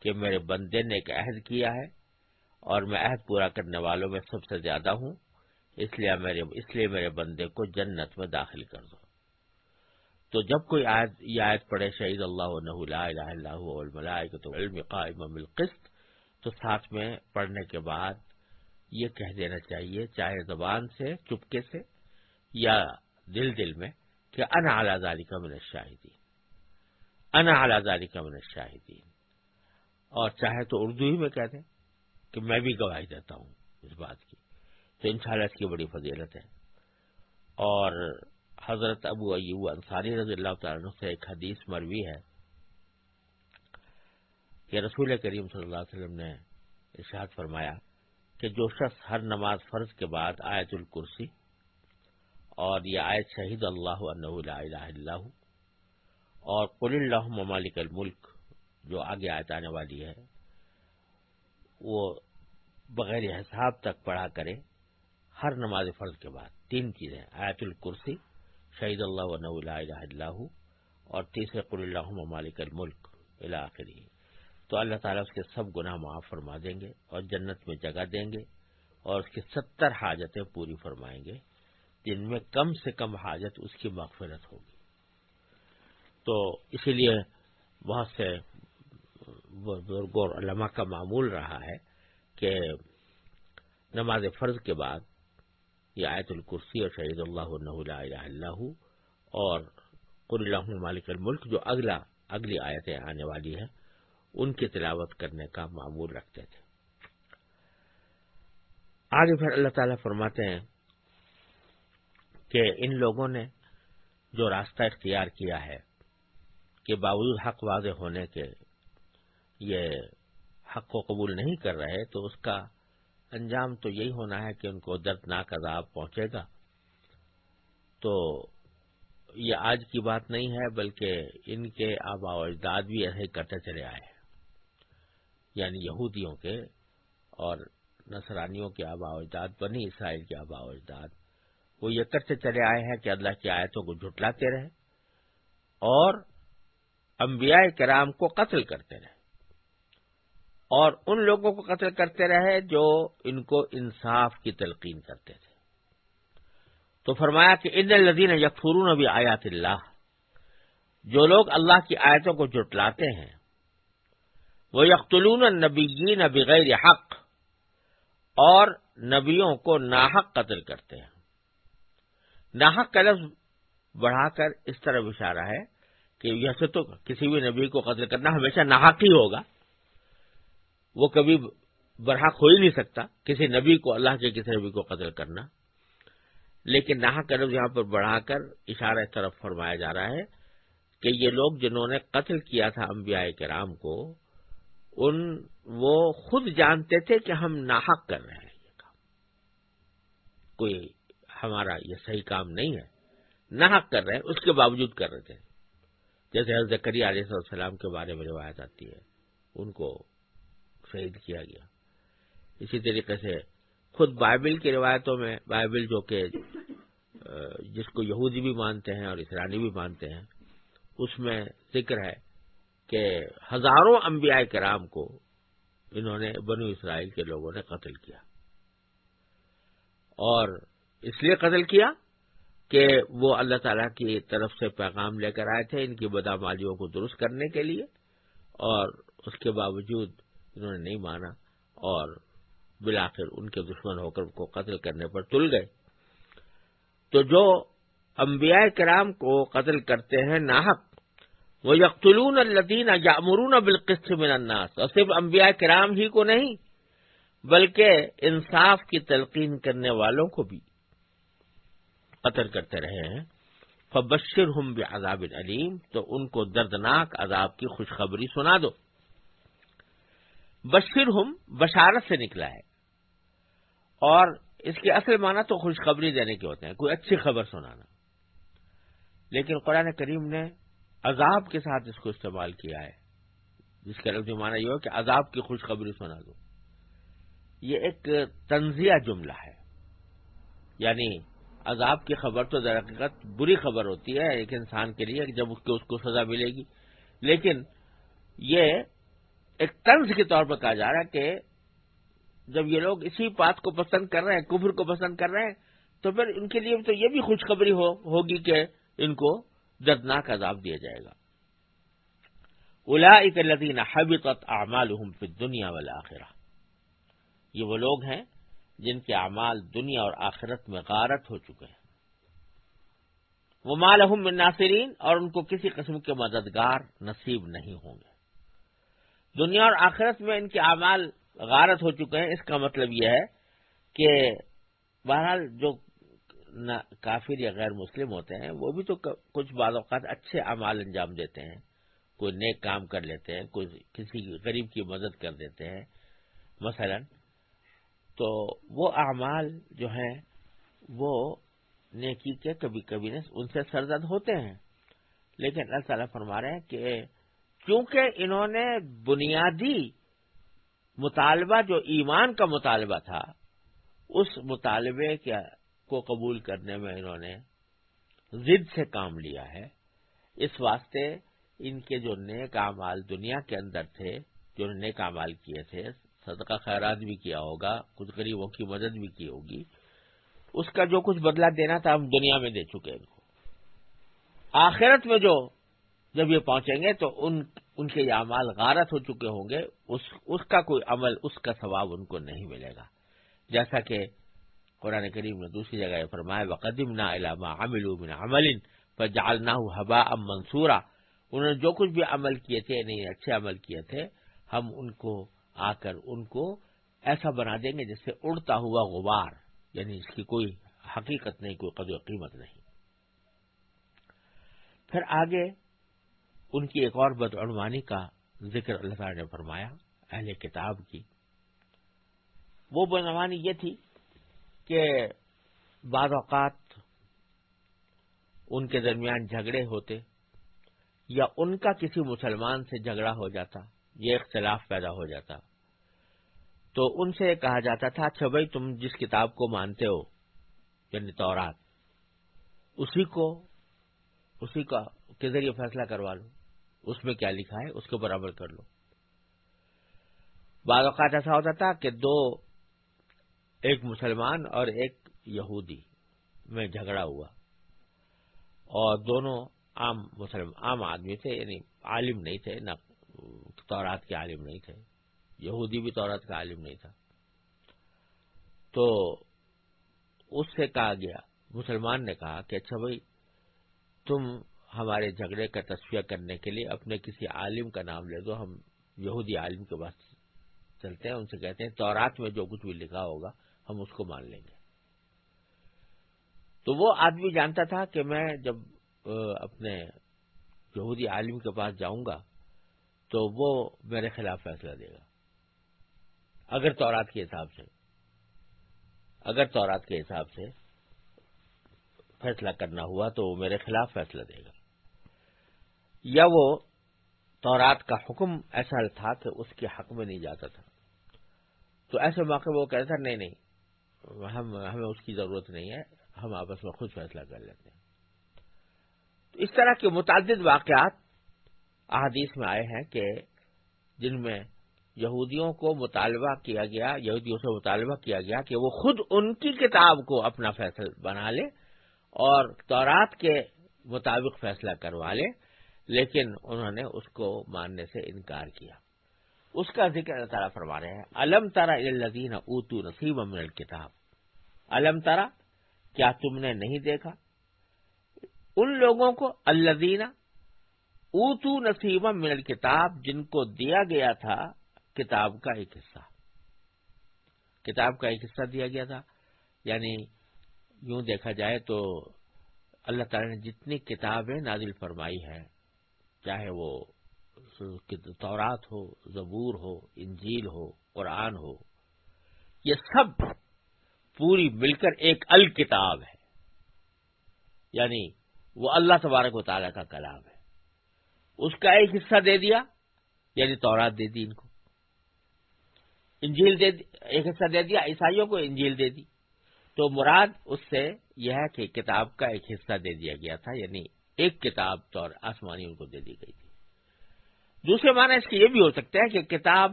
کہ میرے بندے نے ایک عہد کیا ہے اور میں عہد پورا کرنے والوں میں سب سے زیادہ ہوں، اس لیے میرے، اس لیے میرے بندے کو جنت میں داخل کر دو۔ تو جب کوئی آیت یہ آیت پڑھے شہید اللہ لا الہ الا الملائکۃ علم بالقسط، تو ساتھ میں پڑھنے کے بعد یہ کہہ دینا چاہیے، چاہے زبان سے، چپکے سے یا دل دل میں، کہ ان اعلی ذالک من الشاہدین۔ انا اعلی ذالک من الشاہدین۔ اور چاہے تو اردو ہی میں کہہ دیں، کہ میں بھی گواہی دیتا ہوں اس بات کی۔ تو انشاءاللہ اس کی بڑی فضیلت ہے۔ اور حضرت ابو ایوب انصاری رضی اللہ تعالیٰ سے ایک حدیث مروی ہے کہ رسول کریم صلی اللہ علیہ وسلم نے ارشاد فرمایا کہ جو شخص ہر نماز فرض کے بعد آیت الکرسی اور یہ آیت شہید اللہ لا الہ اللہ اور قل اللہ ممالک الملک جو آگے آیت آنے والی ہے، وہ بغیر حساب تک پڑھا کرے، ہر نماز فرض کے بعد تین چیزیں، آیت الکرسی شہید اللہ لا الہ اللہ اور تیسرے قل اللہ ممالک الملک الآخری تو اللہ تعالیٰ اس کے سب گناہ معاف فرما دیں گے اور جنت میں جگہ دیں گے اور اس کی ستر حاجتیں پوری فرمائیں گے، جن میں کم سے کم حاجت اس کی مغفرت ہوگی۔ تو اسی لیے بہت سے بزرگوں اور علماء کا معمول رہا ہے کہ نماز فرض کے بعد یہ آیت الکرسی اور شہید اللہ لا الہ اللہ اور قر اللہ مالک الملک جو اگلا، اگلی آیتیں آنے والی ہیں ان کی تلاوت کرنے کا معمول رکھتے تھے۔ آگے پھر اللہ تعالیٰ فرماتے ہیں کہ ان لوگوں نے جو راستہ اختیار کیا ہے کہ باوجود حق واضح ہونے کے یہ حق کو قبول نہیں کر رہے تو اس کا انجام تو یہی ہونا ہے کہ ان کو دردناک عذاب پہنچے گا۔ تو یہ آج کی بات نہیں ہے، بلکہ ان کے آبا و اجداد بھی ایسے کرتے چلے آئے ہیں۔ یعنی یہودیوں کے اور نصرانیوں کے آبا و اجداد، بنی اسرائیل کے آبا و اجداد، وہ یہ کرتے چلے آئے ہیں کہ اللہ کی آیتوں کو جھٹلاتے رہے اور انبیاء کرام کو قتل کرتے رہے۔ اور ان لوگوں کو قتل کرتے رہے جو ان کو انصاف کی تلقین کرتے تھے۔ تو فرمایا کہ ان الدین یکفرون ابھی آیات اللہ، جو لوگ اللہ کی آیتوں کو جٹلاتے ہیں وہ یختلون نبیین بغیر حق، اور نبیوں کو ناحق قتل کرتے ہیں۔ ناحق کا لفظ بڑھا کر اس طرح اشارہ ہے کہ یہ تو کسی بھی نبی کو قتل کرنا ہمیشہ ناحق ہی ہوگا۔ وہ کبھی برحق ہو ہی نہیں سکتا کسی نبی کو، اللہ کے کسی نبی کو قتل کرنا۔ لیکن نہا کرب یہاں پر بڑھا کر اشارہ طرف فرمایا جا رہا ہے کہ یہ لوگ جنہوں نے قتل کیا تھا انبیاء کرام کو، ان وہ خود جانتے تھے کہ ہم ناحق کر رہے ہیں یہ کام۔ کوئی ہمارا یہ صحیح کام نہیں ہے۔ ناحق کر رہے ہیں، اس کے باوجود کر رہے تھے۔ جیسے حضرت کری علیہ السلام کے بارے میں روایت آتی ہے، ان کو شہید کیا گیا۔ اسی طریقے سے خود بائبل کی روایتوں میں بائبل جو کہ جس کو یہودی بھی مانتے ہیں اور اسرانی بھی مانتے ہیں، اس میں ذکر ہے کہ ہزاروں انبیاء کرام کو انہوں نے بنو اسرائیل کے لوگوں نے قتل کیا۔ اور اس لیے قتل کیا کہ وہ اللہ تعالی کی طرف سے پیغام لے کر آئے تھے ان کی بدامالیوں کو درست کرنے کے لیے اور اس کے باوجود انہوں نے نہیں مانا اور بلاخر ان کے دشمن ہو کر ان کو قتل کرنے پر تل گئے۔ تو جو انبیاء کرام کو قتل کرتے ہیں ناحق، وہ یقتلون الدین یامرون بالقسط من الناس۔ اور صرف انبیاء کرام ہی کو نہیں، بلکہ انصاف کی تلقین کرنے والوں کو بھی قتل کرتے رہے ہیں۔ فبشر ہم عذاب علیم، تو ان کو دردناک عذاب کی خوشخبری سنا دو۔ بشر ہم بشارت سے نکلا ہے۔ اور اس کے اصل معنی تو خوشخبری دینے کے ہوتے ہیں، کوئی اچھی خبر سنانا۔ لیکن قرآن کریم نے عذاب کے ساتھ اس کو استعمال کیا ہے۔ جس کا لفظ معنی یہ ہو کہ عذاب کی خوشخبری سنا دو۔ یہ ایک تنزیہ جملہ ہے۔ یعنی عذاب کی خبر تو درحقیقت بری خبر ہوتی ہے، ایک انسان کے لیے، جب اس اس کو سزا ملے گی۔ لیکن یہ ایک طنز کے طور پر کہا جا رہا ہے کہ جب یہ لوگ اسی بات کو پسند کر رہے ہیں، کفر کو پسند کر رہے ہیں، تو پھر ان کے لیے تو یہ بھی خوشخبری ہو، ہوگی کہ ان کو دردناک عذاب دیا جائے گا۔ الا لدین حبت اعمال فی دنیا والا یہ وہ لوگ ہیں جن کے اعمال دنیا اور آخرت میں غارت ہو چکے ہیں۔ وہ مالحم ناصرین اور ان کو کسی قسم کے مددگار نصیب نہیں ہوں گے۔ دنیا اور آخرت میں ان کے اعمال غارت ہو چکے ہیں۔ اس کا مطلب یہ ہے کہ بہرحال جو کافر یا غیر مسلم ہوتے ہیں، وہ بھی تو کچھ بعض اوقات اچھے اعمال انجام دیتے ہیں۔ کوئی نیک کام کر لیتے ہیں، کوئی کسی غریب کی مدد کر دیتے ہیں۔ مثلاً تو وہ اعمال جو ہیں، وہ نیکی کے کبھی کبھی ان سے سرزد ہوتے ہیں۔ لیکن اللہ تعالیٰ فرما رہے ہیں کہ کیونکہ انہوں نے بنیادی مطالبہ، جو ایمان کا مطالبہ تھا، اس مطالبے کو قبول کرنے میں انہوں نے ضد سے کام لیا ہے۔ اس واسطے ان کے جو نیک اعمال دنیا کے اندر تھے، جو نیک اعمال کیے تھے، صدقہ خیرات بھی کیا ہوگا، کچھ غریبوں کی مدد بھی کی ہوگی، اس کا جو کچھ بدلہ دینا تھا، ہم دنیا میں دے چکے ان کو۔ آخرت میں جو جب یہ پہنچیں گے تو ان ان کے یہ اعمال غارت ہو چکے ہوں گے، اس اس کا کوئی عمل، اس کا ثواب ان کو نہیں ملے گا۔ جیسا کہ قرآن کریم نے دوسری جگہ یہ فرمایا وقدم نہ علامہ عمل عمل پر جالنا ہبا ام منصورہ انہوں نے جو کچھ بھی عمل کیے تھے نہیں اچھے عمل کیے تھے، ہم ان کو آ کر ان کو ایسا بنا دیں گے جس سے اڑتا ہوا غبار یعنی اس کی کوئی حقیقت نہیں، کوئی قدر قیمت نہیں۔ پھر آگے ان کی ایک اور بدعنوانی کا ذکر اللہ تعالی نے فرمایا، اہل کتاب کی۔ وہ بدعنوانی یہ تھی کہ بعض اوقات ان کے درمیان جھگڑے ہوتے یا ان کا کسی مسلمان سے جھگڑا ہو جاتا، یہ اختلاف پیدا ہو جاتا۔ تو ان سے کہا جاتا تھا اچھا بھائی تم جس کتاب کو مانتے ہو یعنی تورات، اسی کو، اسی کا کے ذریعے فیصلہ کروا لو۔ اس میں کیا لکھا ہے؟ اس کے برابر کر لو۔ بعض اوقات ایسا ہوتا تھا کہ دو، ایک مسلمان اور ایک یہودی میں جھگڑا ہوا۔ اور دونوں عام مسلم، عام آدمی تھے یعنی عالم نہیں تھے، نہ تورات کے عالم نہیں تھے۔ یہودی بھی تورات کا عالم نہیں تھا۔ تو اس سے کہا گیا، مسلمان نے کہا کہ اچھا بھائی، تم ہمارے جھگڑے کا تصفیہ کرنے کے لیے اپنے کسی عالم کا نام لے دو، ہم یہودی عالم کے پاس چلتے ہیں، ان سے کہتے ہیں تورات میں جو کچھ بھی لکھا ہوگا، ہم اس کو مان لیں گے۔ تو وہ آدمی جانتا تھا کہ میں جب اپنے یہودی عالم کے پاس جاؤں گا، تو وہ میرے خلاف فیصلہ دے گا۔ اگر تورات کے حساب سے، اگر تورات کے حساب سے فیصلہ کرنا ہوا تو وہ میرے خلاف فیصلہ دے گا۔ یا وہ تورات کا حکم ایسا تھا کہ اس کے حق میں نہیں جاتا تھا۔ تو ایسے موقع وہ کہتا نہیں نہیں، ہم، ہمیں اس کی ضرورت نہیں ہے، ہم آپس میں خود فیصلہ کر لیتے ہیں۔ تو اس طرح کے متعدد واقعات احادیث میں آئے ہیں کہ جن میں یہودیوں کو مطالبہ کیا گیا، یہودیوں سے مطالبہ کیا گیا کہ وہ خود ان کی کتاب کو اپنا فیصلہ بنا لے اور تورات کے مطابق فیصلہ کروا لے۔ لیکن انہوں نے اس کو ماننے سے انکار کیا۔ اس کا ذکر اللہ تعالیٰ فرما رہے ہیں، الم ترا الدین اوتو نصیب امن الکتاب۔ الم ترا، کیا تم نے نہیں دیکھا؟ ان لوگوں کو الدینہ اوتو نصیب من الکتاب، جن کو دیا گیا تھا، کتاب کا ایک حصہ۔ کتاب کا ایک حصہ دیا گیا تھا۔ یعنی یوں دیکھا جائے تو اللہ تعالی نے جتنی کتابیں نازل فرمائی ہیں چاہے وہ تورات ہو، زبور ہو، انجیل ہو، قرآن ہو، یہ سب پوری مل کر ایک الکتاب ہے۔ یعنی وہ اللہ تبارک و تعالیٰ کا کلام ہے۔ اس کا ایک حصہ دے دیا یعنی تورات دے دی ان کو۔ انجیل دے دی، ایک حصہ دے دیا، عیسائیوں کو انجیل دے دی۔ تو مراد اس سے یہ ہے کہ کتاب کا ایک حصہ دے دیا گیا تھا یعنی ایک کتاب طور آسمانی ان کو دے دی گئی تھی۔ دوسرے معنی اس کے یہ بھی ہو سکتا ہے کہ کتاب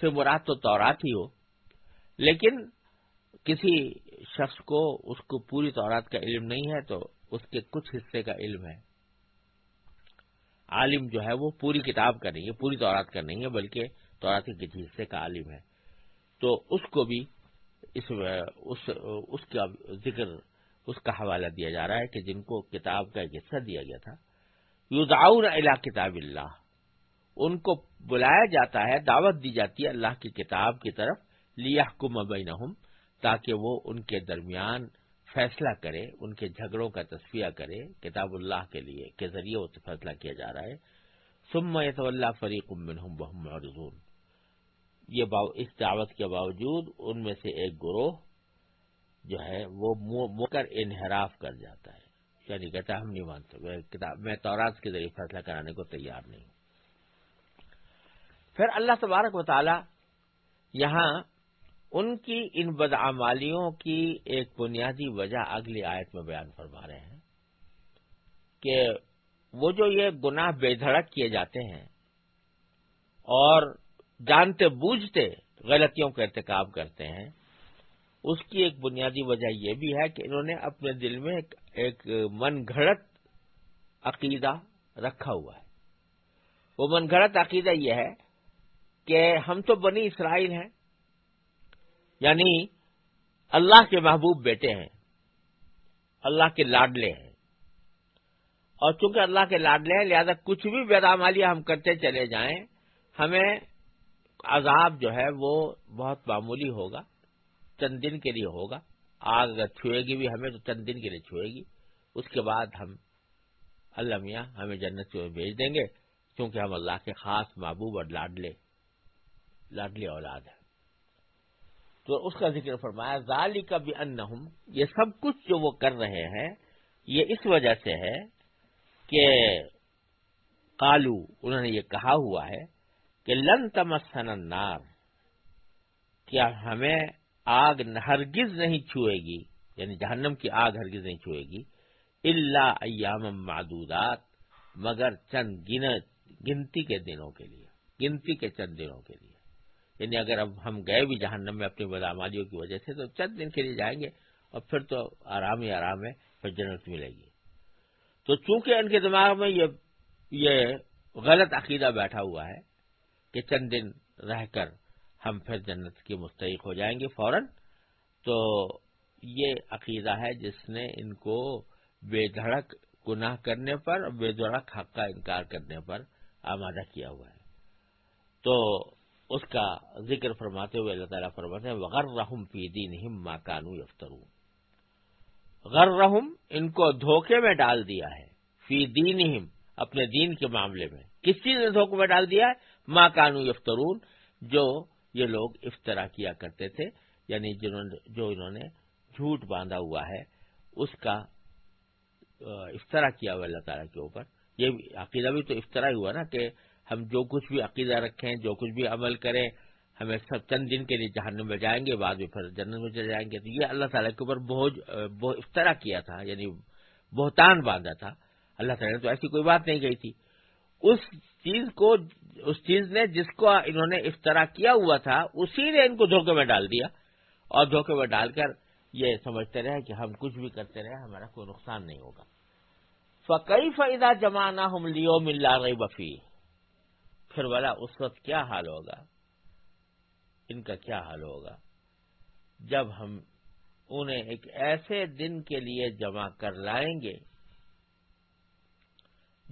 سے مراد تو تورات ہی ہو لیکن کسی شخص کو اس کو پوری تورات کا علم نہیں ہے تو اس کے کچھ حصے کا علم ہے۔ عالم جو ہے وہ پوری کتاب کا نہیں ہے پوری تورات کا نہیں ہے بلکہ تورات کے کسی حصے کا عالم ہے۔ تو اس کو بھی اس اس, اس کا ذکر اس کا حوالہ دیا جا رہا ہے کہ جن کو کتاب کا ایک حصہ دیا گیا تھا یوداؤن الا کتاب اللہ۔ ان کو بلایا جاتا ہے، دعوت دی جاتی ہے اللہ کی کتاب کی طرف لیا حکم بینہم، تاکہ وہ ان کے درمیان فیصلہ کرے، ان کے جھگڑوں کا تصفیہ کرے، کتاب اللہ کے لیے، کے ذریعے وہ فیصلہ کیا جا رہا ہے۔ سم اللہ فریق منہم بہم معرضون۔ یہ اس دعوت کے باوجود ان میں سے ایک گروہ جو ہے وہ مو کر انحراف کر جاتا ہے۔ یعنی کہتا ہے، ہم نہیں مانتے۔ کتاب میں تورات کے ذریعے فیصلہ کرانے کو تیار نہیں ہوں۔ پھر اللہ تبارک و تعالی یہاں ان کی ان بدعمالیوں کی ایک بنیادی وجہ اگلی آیت میں بیان فرما رہے ہیں کہ وہ جو یہ گناہ بے دھڑک کیے جاتے ہیں اور جانتے بوجھتے غلطیوں کا ارتکاب کرتے ہیں اس کی ایک بنیادی وجہ یہ بھی ہے کہ انہوں نے اپنے دل میں ایک من گھڑت عقیدہ رکھا ہوا ہے۔ وہ من گھڑت عقیدہ یہ ہے کہ ہم تو بنی اسرائیل ہیں یعنی اللہ کے محبوب بیٹے ہیں، اللہ کے لاڈلے ہیں۔ اور چونکہ اللہ کے لاڈلے ہیں، لہذا کچھ بھی بیدامالیاں ہم کرتے چلے جائیں، ہمیں عذاب جو ہے وہ بہت معمولی ہوگا۔ چند دن کے لیے ہوگا۔ آگ اگر چھوئے گی بھی ہمیں تو چند دن کے لیے چھوئے گی۔ اس کے بعد ہم اللہ میاں ہمیں جنت میں بھیج دیں گے، کیونکہ ہم اللہ کے خاص محبوب اور لاڈلے لاڈلی اولاد ہے تو اس کا ذکر فرمایا ظالی کا بھی ان یہ سب کچھ جو وہ کر رہے ہیں، یہ اس وجہ سے ہے کہ کالو انہوں نے یہ کہا ہوا ہے کہ لن تمسن النار، کیا ہمیں آگ ہرگز نہیں چھوئے گی یعنی جہنم کی آگ ہرگز نہیں چھوئے گی اللہ ایام معدودات، مگر چند گنتی کے دنوں کے لیے، گنتی کے چند دنوں کے لیے۔ یعنی اگر اب ہم گئے بھی جہنم میں اپنی بدامالیوں کی وجہ سے، تو چند دن کے لیے جائیں گے، اور پھر تو آرام ہی آرام ہے، پھر جنت ملے گی۔ تو چونکہ ان کے دماغ میں یہ یہ غلط عقیدہ بیٹھا ہوا ہے کہ چند دن رہ کر ہم پھر جنت کے مستحق ہو جائیں گے فوراً۔ تو یہ عقیدہ ہے جس نے ان کو بے دھڑک گناہ کرنے پر، بے دھڑک حق کا انکار کرنے پر آمادہ کیا ہوا ہے۔ تو اس کا ذکر فرماتے ہوئے اللہ تعالیٰ فرماتے ہیں غر رحم فی دین ماں کانو یفترون غر رحم ان کو دھوکے میں ڈال دیا ہے۔ فی دین اپنے دین کے معاملے میں۔ کس چیز نے دھوکے میں ڈال دیا ہے؟ ماں کانو یفترون جو یہ لوگ افطرا کیا کرتے تھے یعنی جنہوں جو انہوں نے جھوٹ باندھا ہوا ہے، اس کا افطرا کیا ہوا اللہ تعالیٰ کے اوپر۔ یہ عقیدہ بھی تو افطرا ہی ہوا نا کہ ہم جو کچھ بھی عقیدہ رکھیں، جو کچھ بھی عمل کریں، ہمیں سب چند دن کے لیے جہنم میں جائیں گے، بعد میں پھر جنت میں چلے جائیں گے۔ تو یہ اللہ تعالیٰ کے اوپر بوجھ افطرا کیا تھا یعنی بہتان باندھا تھا۔ اللہ تعالیٰ نے تو ایسی کوئی بات نہیں گئی تھی۔ اس چیز کو، اس چیز نے جس کو انہوں نے افطرا کیا ہوا تھا، اسی نے ان کو دھوکے میں ڈال دیا۔ اور دھوکے میں ڈال کر یہ سمجھتے رہے کہ ہم کچھ بھی کرتے رہے، ہمارا کوئی نقصان نہیں ہوگا۔ فقی فائدہ جمانا ہم لیو ملا رہی بفی پھر والا اس وقت کیا حال ہوگا؟ ان کا کیا حال ہوگا؟ جب ہم انہیں ایک ایسے دن کے لیے جمع کر لائیں گے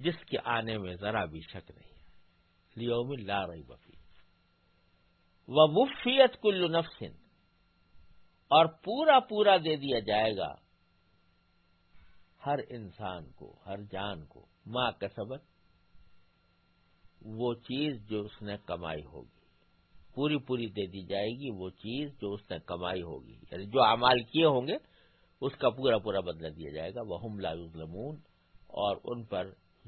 جس کے آنے میں ذرا بھی شک نہیں لیوم لا رہی بفی وہ مفیت کل نفسن۔ اور پورا پورا دے دیا جائے گا ہر انسان کو، ہر جان کو۔ ماں کا سبق وہ چیز جو اس نے کمائی ہوگی۔ پوری پوری دے دی جائے گی وہ چیز جو اس نے کمائی ہوگی۔ یعنی جو اعمال کیے ہوں گے، اس کا پورا پورا بدلہ دیا جائے گا۔ وہ ہم ظلمون اور ان پر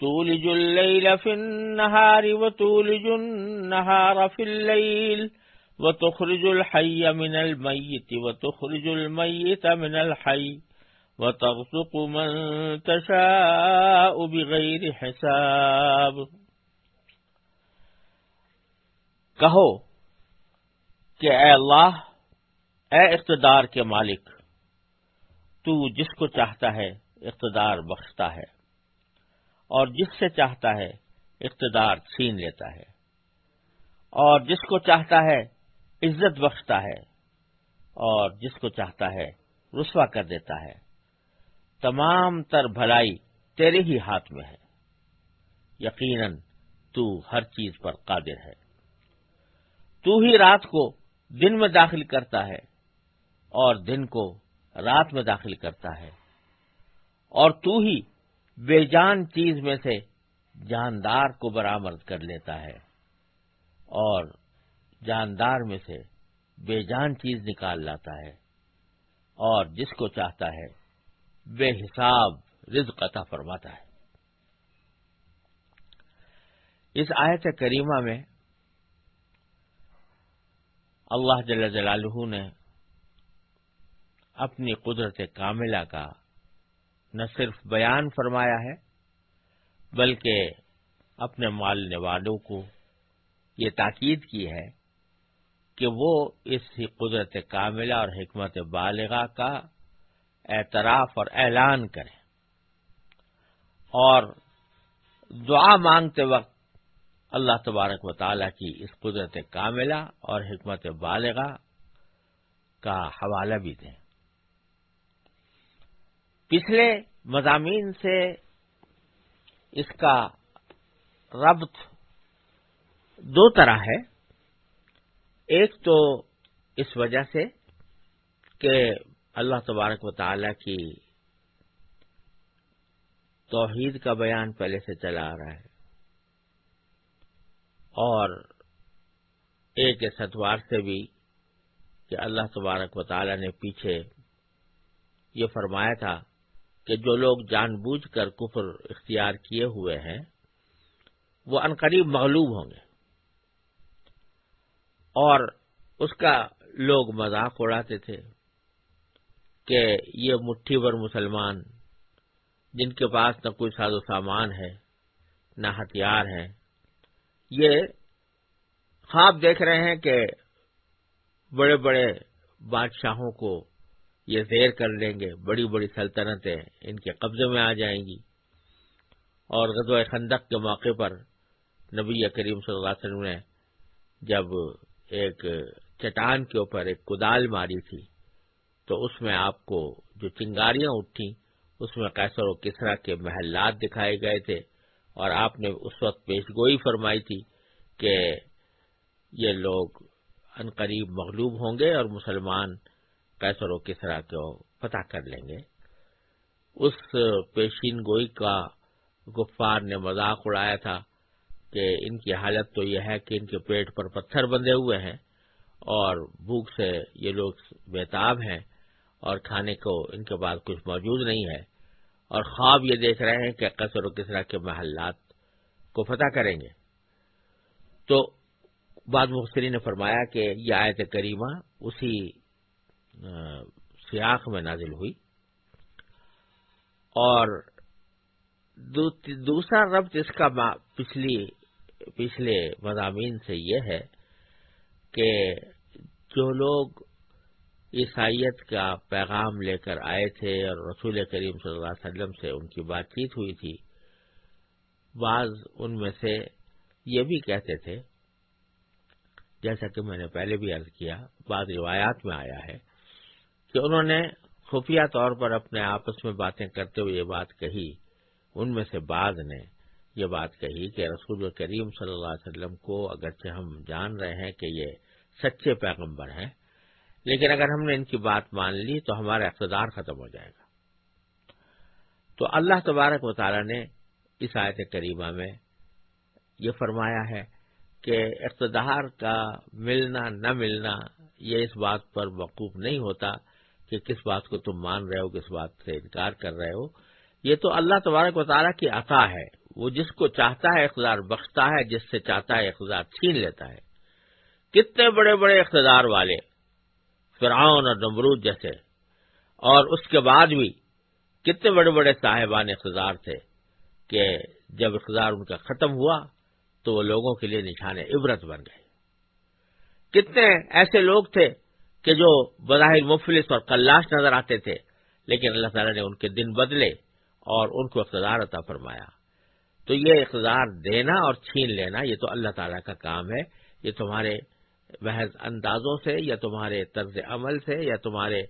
تولج الليل في النهار وتولج النهار في الليل وتخرج الحي من الميت وتخرج الميت من الحي وترزق من تشاء بغير حساب.
کہو کہ اے اللہ، اے اقتدار کے مالک، تو جس کو چاہتا ہے، اقتدار بخشتا ہے۔ اور جس سے چاہتا ہے اقتدار چھین لیتا ہے۔ اور جس کو چاہتا ہے عزت بخشتا ہے، اور جس کو چاہتا ہے رسوا کر دیتا ہے۔ تمام تر بھلائی تیرے ہی ہاتھ میں ہے۔ یقیناً تو ہر چیز پر قادر ہے۔ تو ہی رات کو دن میں داخل کرتا ہے، اور دن کو رات میں داخل کرتا ہے۔ اور تو ہی بے جان چیز میں سے جاندار کو برآمد کر لیتا ہے اور جاندار میں سے بے جان چیز نکال لاتا ہے اور جس کو چاہتا ہے بے حساب رزق عطا فرماتا ہے۔ اس آیت کریمہ میں اللہ جل جلالہ نے اپنی قدرت کاملہ کا نہ صرف بیان فرمایا ہے، بلکہ اپنے مالنے والوں کو یہ تاکید کی ہے کہ وہ اس قدرت کاملہ اور حکمت بالغ کا اعتراف اور اعلان کریں۔ اور دعا مانگتے وقت اللہ تبارک و تعالیٰ کی اس قدرت کاملہ اور حکمت بالغ کا حوالہ بھی دیں۔ پچھلے مضامین سے اس کا ربط دو طرح ہے۔ ایک تو اس وجہ سے کہ اللہ تبارک و تعالی کی توحید کا بیان پہلے سے چلا آ رہا ہے اور ایک اس اتوار سے بھی کہ اللہ تبارک و تعالی نے پیچھے یہ فرمایا تھا کہ جو لوگ جان بوجھ کر کفر اختیار کیے ہوئے ہیں، وہ انقریب مغلوب ہوں گے۔ اور اس کا لوگ مذاق اڑاتے تھے کہ یہ مٹھی بھر مسلمان، جن کے پاس نہ کوئی ساز و سامان ہے، نہ ہتھیار ہے یہ خواب دیکھ رہے ہیں کہ بڑے بڑے بادشاہوں کو یہ زیر کر لیں گے، بڑی بڑی سلطنتیں ان کے قبضے میں آ جائیں گی۔ اور غزوہ خندق کے موقع پر نبی کریم صلی اللہ علیہ وسلم نے جب ایک چٹان کے اوپر ایک کدال ماری تھی، تو اس میں آپ کو جو چنگاریاں اٹھی اس میں کیسر و کسرا کے محلات دکھائے گئے تھے۔ اور آپ نے اس وقت پیش گوئی فرمائی تھی کہ یہ لوگ عنقریب مغلوب ہوں گے اور مسلمان کیسر و کسرا کو پتہ کر لیں گے۔ اس پیشین گوئی کا گفار نے مذاق اڑایا تھا کہ ان کی حالت تو یہ ہے کہ ان کے پیٹ پر پتھر بندھے ہوئے ہیں اور بھوک سے یہ لوگ بےتاب ہیں اور کھانے کو ان کے بعد کچھ موجود نہیں ہے۔ اور خواب یہ دیکھ رہے ہیں کہ قصر و کسرا کے محلات کو فتح کریں گے۔ تو بعد مختری نے فرمایا کہ یہ آیت کریمہ اسی سیاق میں نازل ہوئی۔ اور دوسرا ربط اس کا پچھلی، پچھلے مضامین سے یہ ہے کہ جو لوگ عیسائیت کا پیغام لے کر آئے تھے اور رسول کریم صلی اللہ علیہ وسلم سے ان کی بات چیت ہوئی تھی، بعض ان میں سے یہ بھی کہتے تھے، جیسا کہ میں نے پہلے بھی عرض کیا، بعض روایات میں آیا ہے کہ انہوں نے خفیہ طور پر اپنے آپس میں باتیں کرتے ہوئے یہ بات کہی، ان میں سے بعض نے یہ بات کہی کہ رسول کریم صلی اللہ علیہ وسلم کو اگرچہ ہم جان رہے ہیں کہ یہ سچے پیغمبر ہیں، لیکن اگر ہم نے ان کی بات مان لی تو ہمارا اقتدار ختم ہو جائے گا۔ تو اللہ تبارک و تعالی نے اس آیت کریمہ میں یہ فرمایا ہے کہ اقتدار کا ملنا نہ ملنا یہ اس بات پر وقوف نہیں ہوتا کہ کس بات کو تم مان رہے ہو، کس بات سے انکار کر رہے ہو، یہ تو اللہ تبارک و تعالیٰ کی عطا ہے۔ وہ جس کو چاہتا ہے اقتدار بخشتا ہے، جس سے چاہتا ہے اقتدار چھین لیتا ہے۔ کتنے بڑے بڑے اقتدار والے، فرعون اور نمرود جیسے۔ اور اس کے بعد بھی کتنے بڑے بڑے صاحبان اقتدار تھے کہ جب اقتدار ان کا ختم ہوا تو وہ لوگوں کے لیے نشان عبرت بن گئے۔ کتنے ایسے لوگ تھے کہ جو بظاہر مفلس اور کلاش نظر آتے تھے، لیکن اللہ تعالیٰ نے ان کے دن بدلے اور ان کو اقتدار عطا فرمایا۔ تو یہ اقتدار دینا اور چھین لینا، یہ تو اللہ تعالیٰ کا کام ہے۔ یہ تمہارے محض اندازوں سے، یا تمہارے طرز عمل سے، یا تمہارے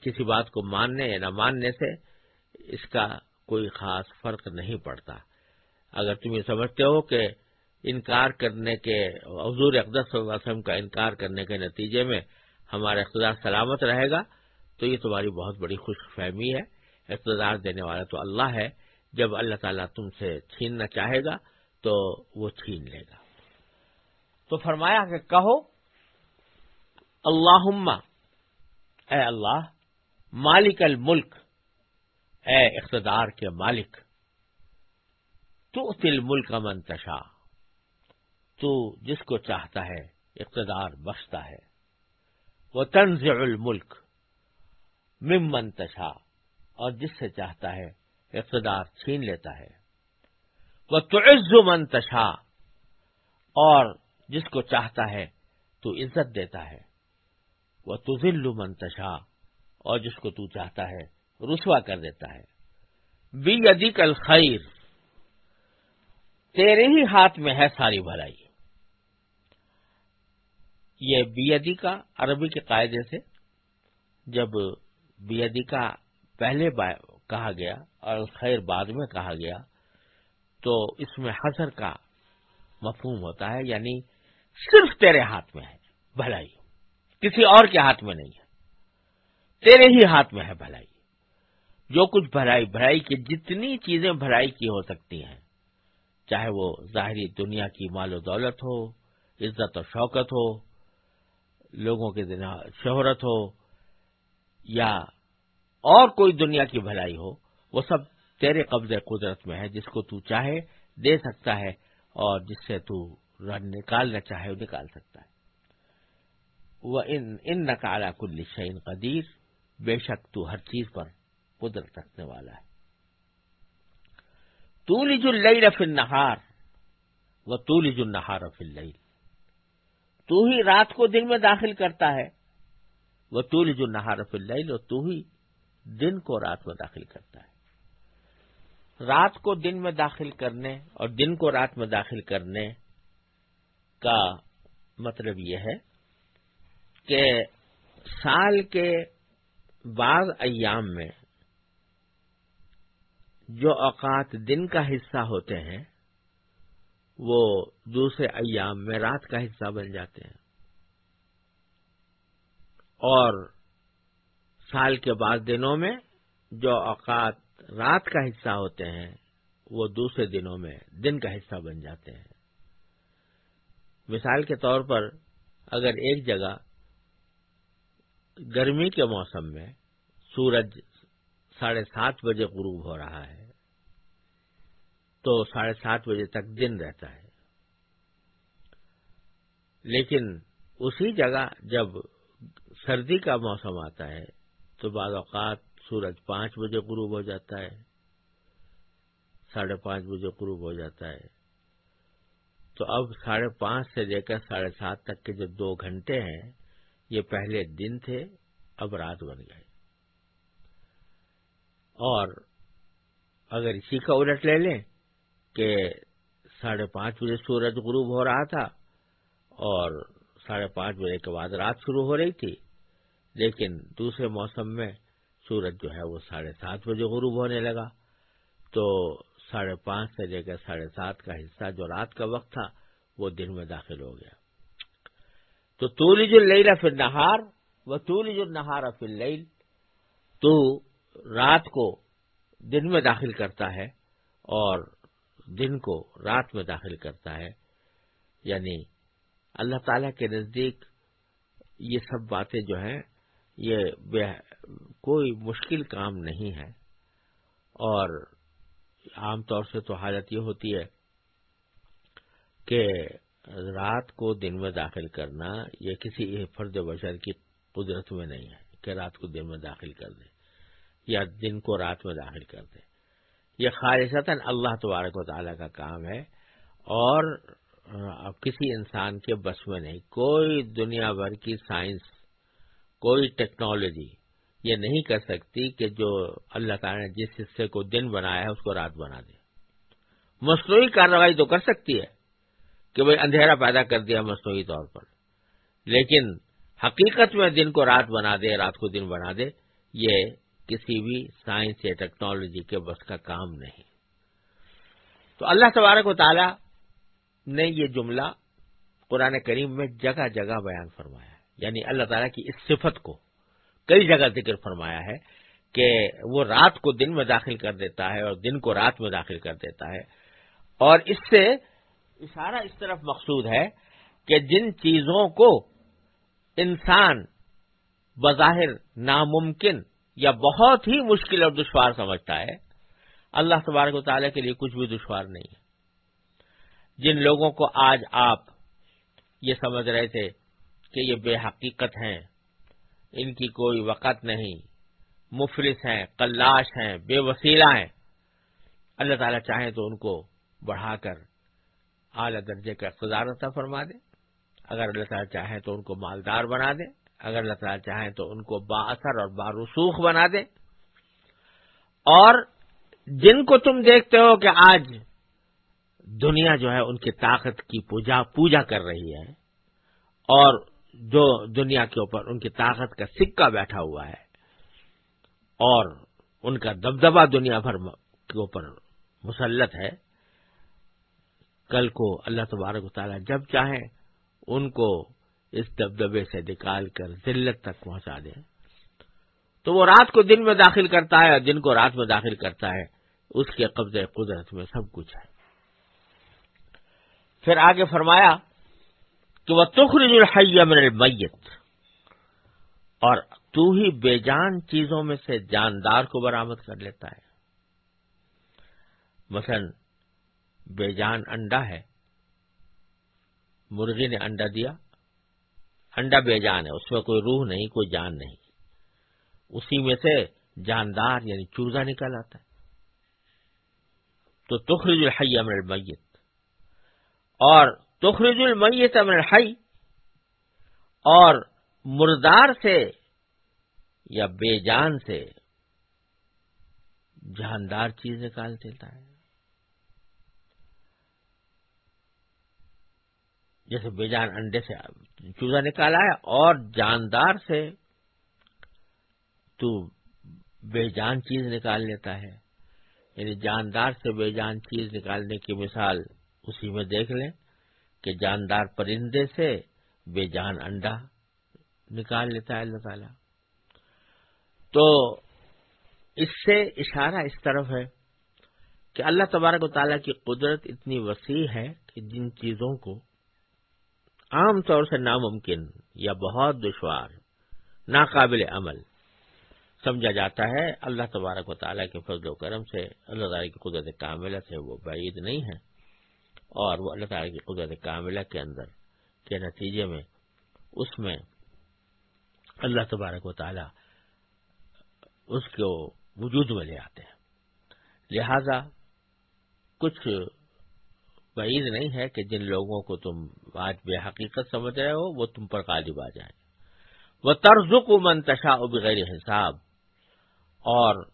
کسی بات کو ماننے یا نہ ماننے سے اس کا کوئی خاص فرق نہیں پڑتا۔ اگر تم یہ سمجھتے ہو کہ انکار کرنے کے، حضور اقدس صلی اللہ علیہ وسلم کا انکار کرنے کے نتیجے میں ہمارا اقتدار سلامت رہے گا۔ تو یہ تمہاری بہت بڑی خوش فہمی ہے۔ اقتدار دینے والا تو اللہ ہے۔ جب اللہ تعالیٰ تم سے چھیننا چاہے گا تو وہ چھین لے گا۔ تو فرمایا کہ کہو اللہ اے اللہ، مالک الملک، اے اقتدار کے مالک تو تل ملک منتشا تو جس کو چاہتا ہے، اقتدار بخشتا ہے۔ وہ تنز الملک مم منتشا اور جس سے چاہتا ہے اقتدار چھین لیتا ہے۔ وہ تو منتشا اور جس کو چاہتا ہے تو عزت دیتا ہے۔ وہ تزل منتشا اور جس کو تو چاہتا ہے رسوا کر دیتا ہے۔ بی ادیک الخیر، تیرے ہی ہاتھ میں ہے ساری بھلائی۔ یہ بی کا عربی کے قاعدے سے جب بی کا پہلے کہا گیا اور خیر بعد میں کہا گیا، تو اس میں حضر کا مفہوم ہوتا ہے یعنی صرف تیرے ہاتھ میں ہے بھلائی، کسی اور کے ہاتھ میں نہیں ہے، تیرے ہی ہاتھ میں ہے بھلائی۔ جو کچھ بھلائی بھلائی کی جتنی چیزیں بھلائی کی ہو سکتی ہیں، چاہے وہ ظاہری دنیا کی مال و دولت ہو، عزت و شوکت ہو لوگوں کے دن شہرت ہو یا اور کوئی دنیا کی بھلائی ہو، وہ سب تیرے قبض قدرت میں ہے، جس کو تو چاہے دے سکتا ہے اور جس سے تو نکالنا چاہے، وہ نکال سکتا ہے۔ وہ ان نکالا کل شعین قدیر، بے شک تو ہر چیز پر قدرت رکھنے والا ہے۔ تو لی جو لئی رفل نہار وہ تو لی جو نہار رفل لئی تو ہی رات کو دن میں داخل کرتا ہے۔ وہ تو جو نہار اور تو ہی دن کو رات میں داخل کرتا ہے۔ رات کو دن میں داخل کرنے اور دن کو رات میں داخل کرنے کا مطلب یہ ہے کہ سال کے بعض ایام میں جو اوقات دن کا حصہ ہوتے ہیں وہ دوسرے ایام میں رات کا حصہ بن جاتے ہیں۔ اور سال کے بعد دنوں میں جو اوقات رات کا حصہ ہوتے ہیں، وہ دوسرے دنوں میں دن کا حصہ بن جاتے ہیں۔ مثال کے طور پر اگر ایک جگہ گرمی کے موسم میں سورج ساڑھے سات بجے غروب ہو رہا ہے تو ساڑھے سات بجے تک دن رہتا ہے۔ لیکن اسی جگہ جب سردی کا موسم آتا ہے تو بعض اوقات سورج پانچ بجے غروب ہو جاتا ہے، ساڑھے پانچ بجے غروب ہو جاتا ہے۔ تو اب ساڑھے پانچ سے لے کر ساڑھے سات تک کے جو دو گھنٹے ہیں، یہ پہلے دن تھے، اب رات بن گئے۔ اور اگر اسی کا الٹ لے لیں کہ ساڑھے پانچ بجے سورج غروب ہو رہا تھا اور ساڑھے پانچ بجے کے بعد رات شروع ہو رہی تھی، لیکن دوسرے موسم میں سورج جو ہے وہ ساڑھے سات بجے غروب ہونے لگا۔ تو ساڑھے پانچ سے لے کر ساڑھے سات کا حصہ جو رات کا وقت تھا، وہ دن میں داخل ہو گیا۔ تو تولی جو لئی رف نہار وہ تولی جو نہار فل تو رات کو دن میں داخل کرتا ہے اور دن کو رات میں داخل کرتا ہے۔ یعنی اللہ تعالی کے نزدیک یہ سب باتیں جو ہیں، یہ کوئی مشکل کام نہیں ہے۔ اور عام طور سے تو حالت یہ ہوتی ہے کہ رات کو دن میں داخل کرنا یہ کسی فرد بشر کی قدرت میں نہیں ہے کہ رات کو دن میں داخل کر دے یا دن کو رات میں داخل کر دے۔ یہ خالصتاً اللہ تبارک و تعالیٰ کا کام ہے اور کسی انسان کے بس میں نہیں، کوئی دنیا بھر کی سائنس، کوئی ٹیکنالوجی یہ نہیں کر سکتی کہ جو اللہ تعالیٰ نے جس حصے کو دن بنایا ہے اس کو رات بنا دے۔ مصنوعی کارروائی تو کر سکتی ہے کہ بھائی اندھیرا پیدا کر دیا مصنوعی طور پر، لیکن حقیقت میں دن کو رات بنا دے، رات کو دن بنا دے، یہ کسی بھی سائنس یا ٹیکنالوجی کے بس کا کام نہیں۔ تو اللہ تبارک و تعالی نے یہ جملہ قرآن کریم میں جگہ جگہ بیان فرمایا۔ یعنی اللہ تعالیٰ کی اس صفت کو کئی جگہ ذکر فرمایا ہے کہ وہ رات کو دن میں داخل کر دیتا ہے اور دن کو رات میں داخل کر دیتا ہے۔ اور اس سے اشارہ اس طرف مقصود ہے کہ جن چیزوں کو انسان بظاہر ناممکن یا بہت ہی مشکل اور دشوار سمجھتا ہے، اللہ تبارک و تعالیٰ کے لیے کچھ بھی دشوار نہیں ہے۔ جن لوگوں کو آج آپ یہ سمجھ رہے تھے کہ یہ بے حقیقت ہیں، ان کی کوئی وقت نہیں، مفلس ہیں کلاش ہیں، بے وسیلہ ہیں، اللہ تعالیٰ چاہیں تو ان کو بڑھا کر اعلی درجے کا اقتدار عطا فرما دے۔ اگر اللہ تعالیٰ چاہیں تو ان کو مالدار بنا دے۔ اگر اللہ تعالیٰ چاہیں تو ان کو با اثر اور بارسوخ بنا دے اور جن کو تم دیکھتے ہو کہ آج دنیا جو ہے ان کی طاقت کی پوجا پوجا کر رہی ہے اور جو دنیا کے اوپر ان کی طاقت کا سکہ بیٹھا ہوا ہے اور ان کا دبدبا دنیا بھر کے اوپر مسلط ہے، کل کو اللہ تبارک و تعالیٰ جب چاہیں ان کو اس دبدبے سے نکال کر ذلت تک پہنچا دیں۔ تو وہ رات کو دن میں داخل کرتا ہے اور دن کو رات میں داخل کرتا ہے۔ اس کے قبضے قدرت میں سب کچھ ہے۔ پھر آگے فرمایا کہ وہ تخرج الحی من المیت اور تو ہی بے جان چیزوں میں سے جاندار کو برامد کر لیتا ہے۔ مثلا بے جان انڈا ہے۔ مرغی نے انڈا دیا۔ انڈا بے جان ہے، اس میں کوئی روح نہیں، کوئی جان نہیں۔ اسی میں سے جاندار یعنی چوزا نکل آتا ہے۔ تو تخرج الحی من المیت۔ اور تخرج المیت من الحی، اور مردار سے یا بے جان سے جاندار چیز نکال دیتا ہے۔ جیسے بے جان انڈے سے چوزا نکالا ہے اور جاندار سے تو بے جان چیز نکال لیتا ہے۔ یعنی جاندار سے بے جان چیز نکالنے کی مثال اسی میں دیکھ لیں کہ جاندار پرندے سے بے جان انڈا نکال لیتا ہے اللہ تعالی۔ تو اس سے اشارہ اس طرف ہے کہ اللہ تبارک و تعالیٰ کی قدرت اتنی وسیع ہے کہ جن چیزوں کو عام طور سے ناممکن یا بہت دشوار، ناقابل عمل سمجھا جاتا ہے۔ اللہ تبارک و تعالیٰ کے فضل و کرم سے اللہ تعالیٰ کی قدرت کاملہ سے وہ بعید نہیں ہے اور وہ اللہ تعالیٰ کی قدرت کاملہ کے اندر کے نتیجے میں اس میں اللہ تبارک و تعالیٰ اس کو وجود میں لے آتے ہیں۔ لہذا کچھ بعید نہیں ہے کہ جن لوگوں کو تم آج بے حقیقت سمجھ رہے ہو، وہ تم پر غالب آ جائیں۔ وہ طرز کو منتشا بغیر حساب۔ اور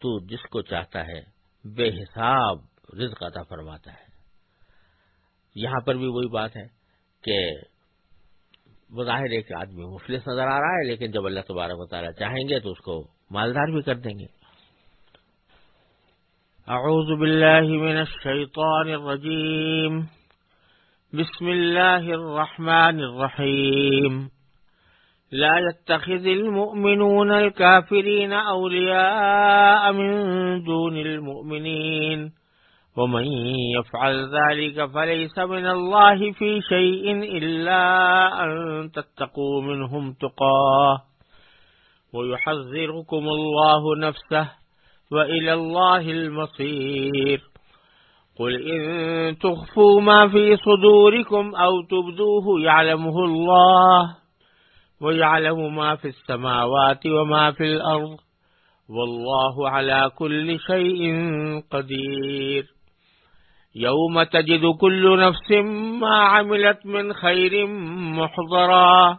تو جس کو چاہتا ہے، بے حساب رزق عطا فرماتا ہے۔ یہاں پر بھی وہی بات ہے کہ بظاہر ایک آدمی مفلس نظر آ رہا ہے، لیکن جب اللہ تبارک و تعالیٰ چاہیں گے تو اس کو مالدار بھی کر دیں گے۔
اعوذ باللہ من الشیطان الرجیم بسم اللہ الرحمن الرحیم لا يتخذ المؤمنون الكافرين أولياء من دون المؤمنين. ومن يفعل ذلك فليس من الله في شيء إلا أن تتقوا منهم تقاه. ويحذركم الله نفسه وإلى الله المصير. قل إن تخفوا ما في صدوركم أو تبدوه يعلمه الله ويعلم ما في السماوات وما في الأرض والله على كل شيء قدير. يوم تجد كل نفس ما عملت من خير محضرا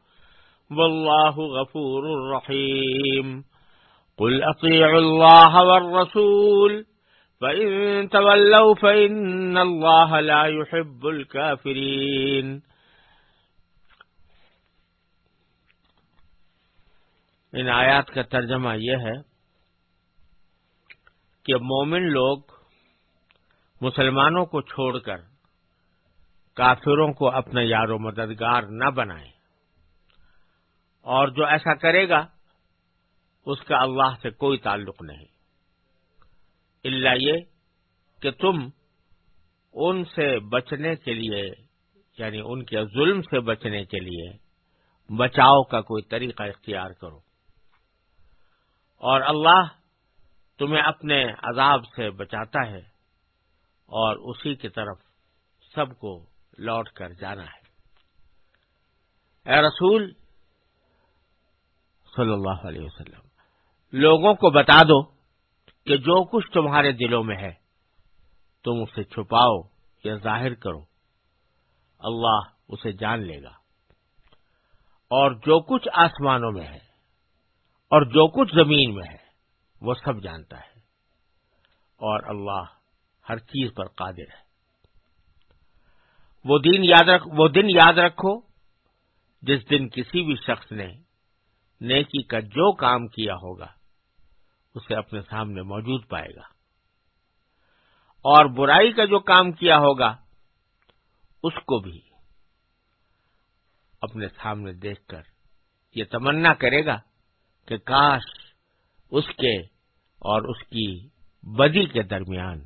والله غفور رحيم قل أطيعوا الله والرسول، فإن تولوا فإن الله لا يحب الكافرين.
ان آیات کا ترجمہ یہ ہے کہ مومن لوگ مسلمانوں کو چھوڑ کر کافروں کو اپنا یار و مددگار نہ بنائیں۔ اور جو ایسا کرے گا، اس کا اللہ سے کوئی تعلق نہیں۔ اللہ یہ کہ تم ان سے بچنے کے لیے یعنی ان کے ظلم سے بچنے کے لیے بچاؤ کا کوئی طریقہ اختیار کرو۔ اور اللہ تمہیں اپنے عذاب سے بچاتا ہے اور اسی کی طرف سب کو لوٹ کر جانا ہے۔ اے رسول صلی اللہ علیہ وسلم۔ لوگوں کو بتا دو کہ جو کچھ تمہارے دلوں میں ہے، تم اسے چھپاؤ یا ظاہر کرو۔ اللہ اسے جان لے گا۔ اور جو کچھ آسمانوں میں ہے اور جو کچھ زمین میں ہے، وہ سب جانتا ہے۔ اور اللہ ہر چیز پر قادر ہے۔ وہ دن یاد رکھ، وہ دن یاد رکھو جس دن کسی بھی شخص نے نیکی کا جو کام کیا ہوگا، اسے اپنے سامنے موجود پائے گا۔ اور برائی کا جو کام کیا ہوگا، اس کو بھی اپنے سامنے دیکھ کر یہ تمنا کرے گا کہ کاش اس کے اور اس کی بدی کے درمیان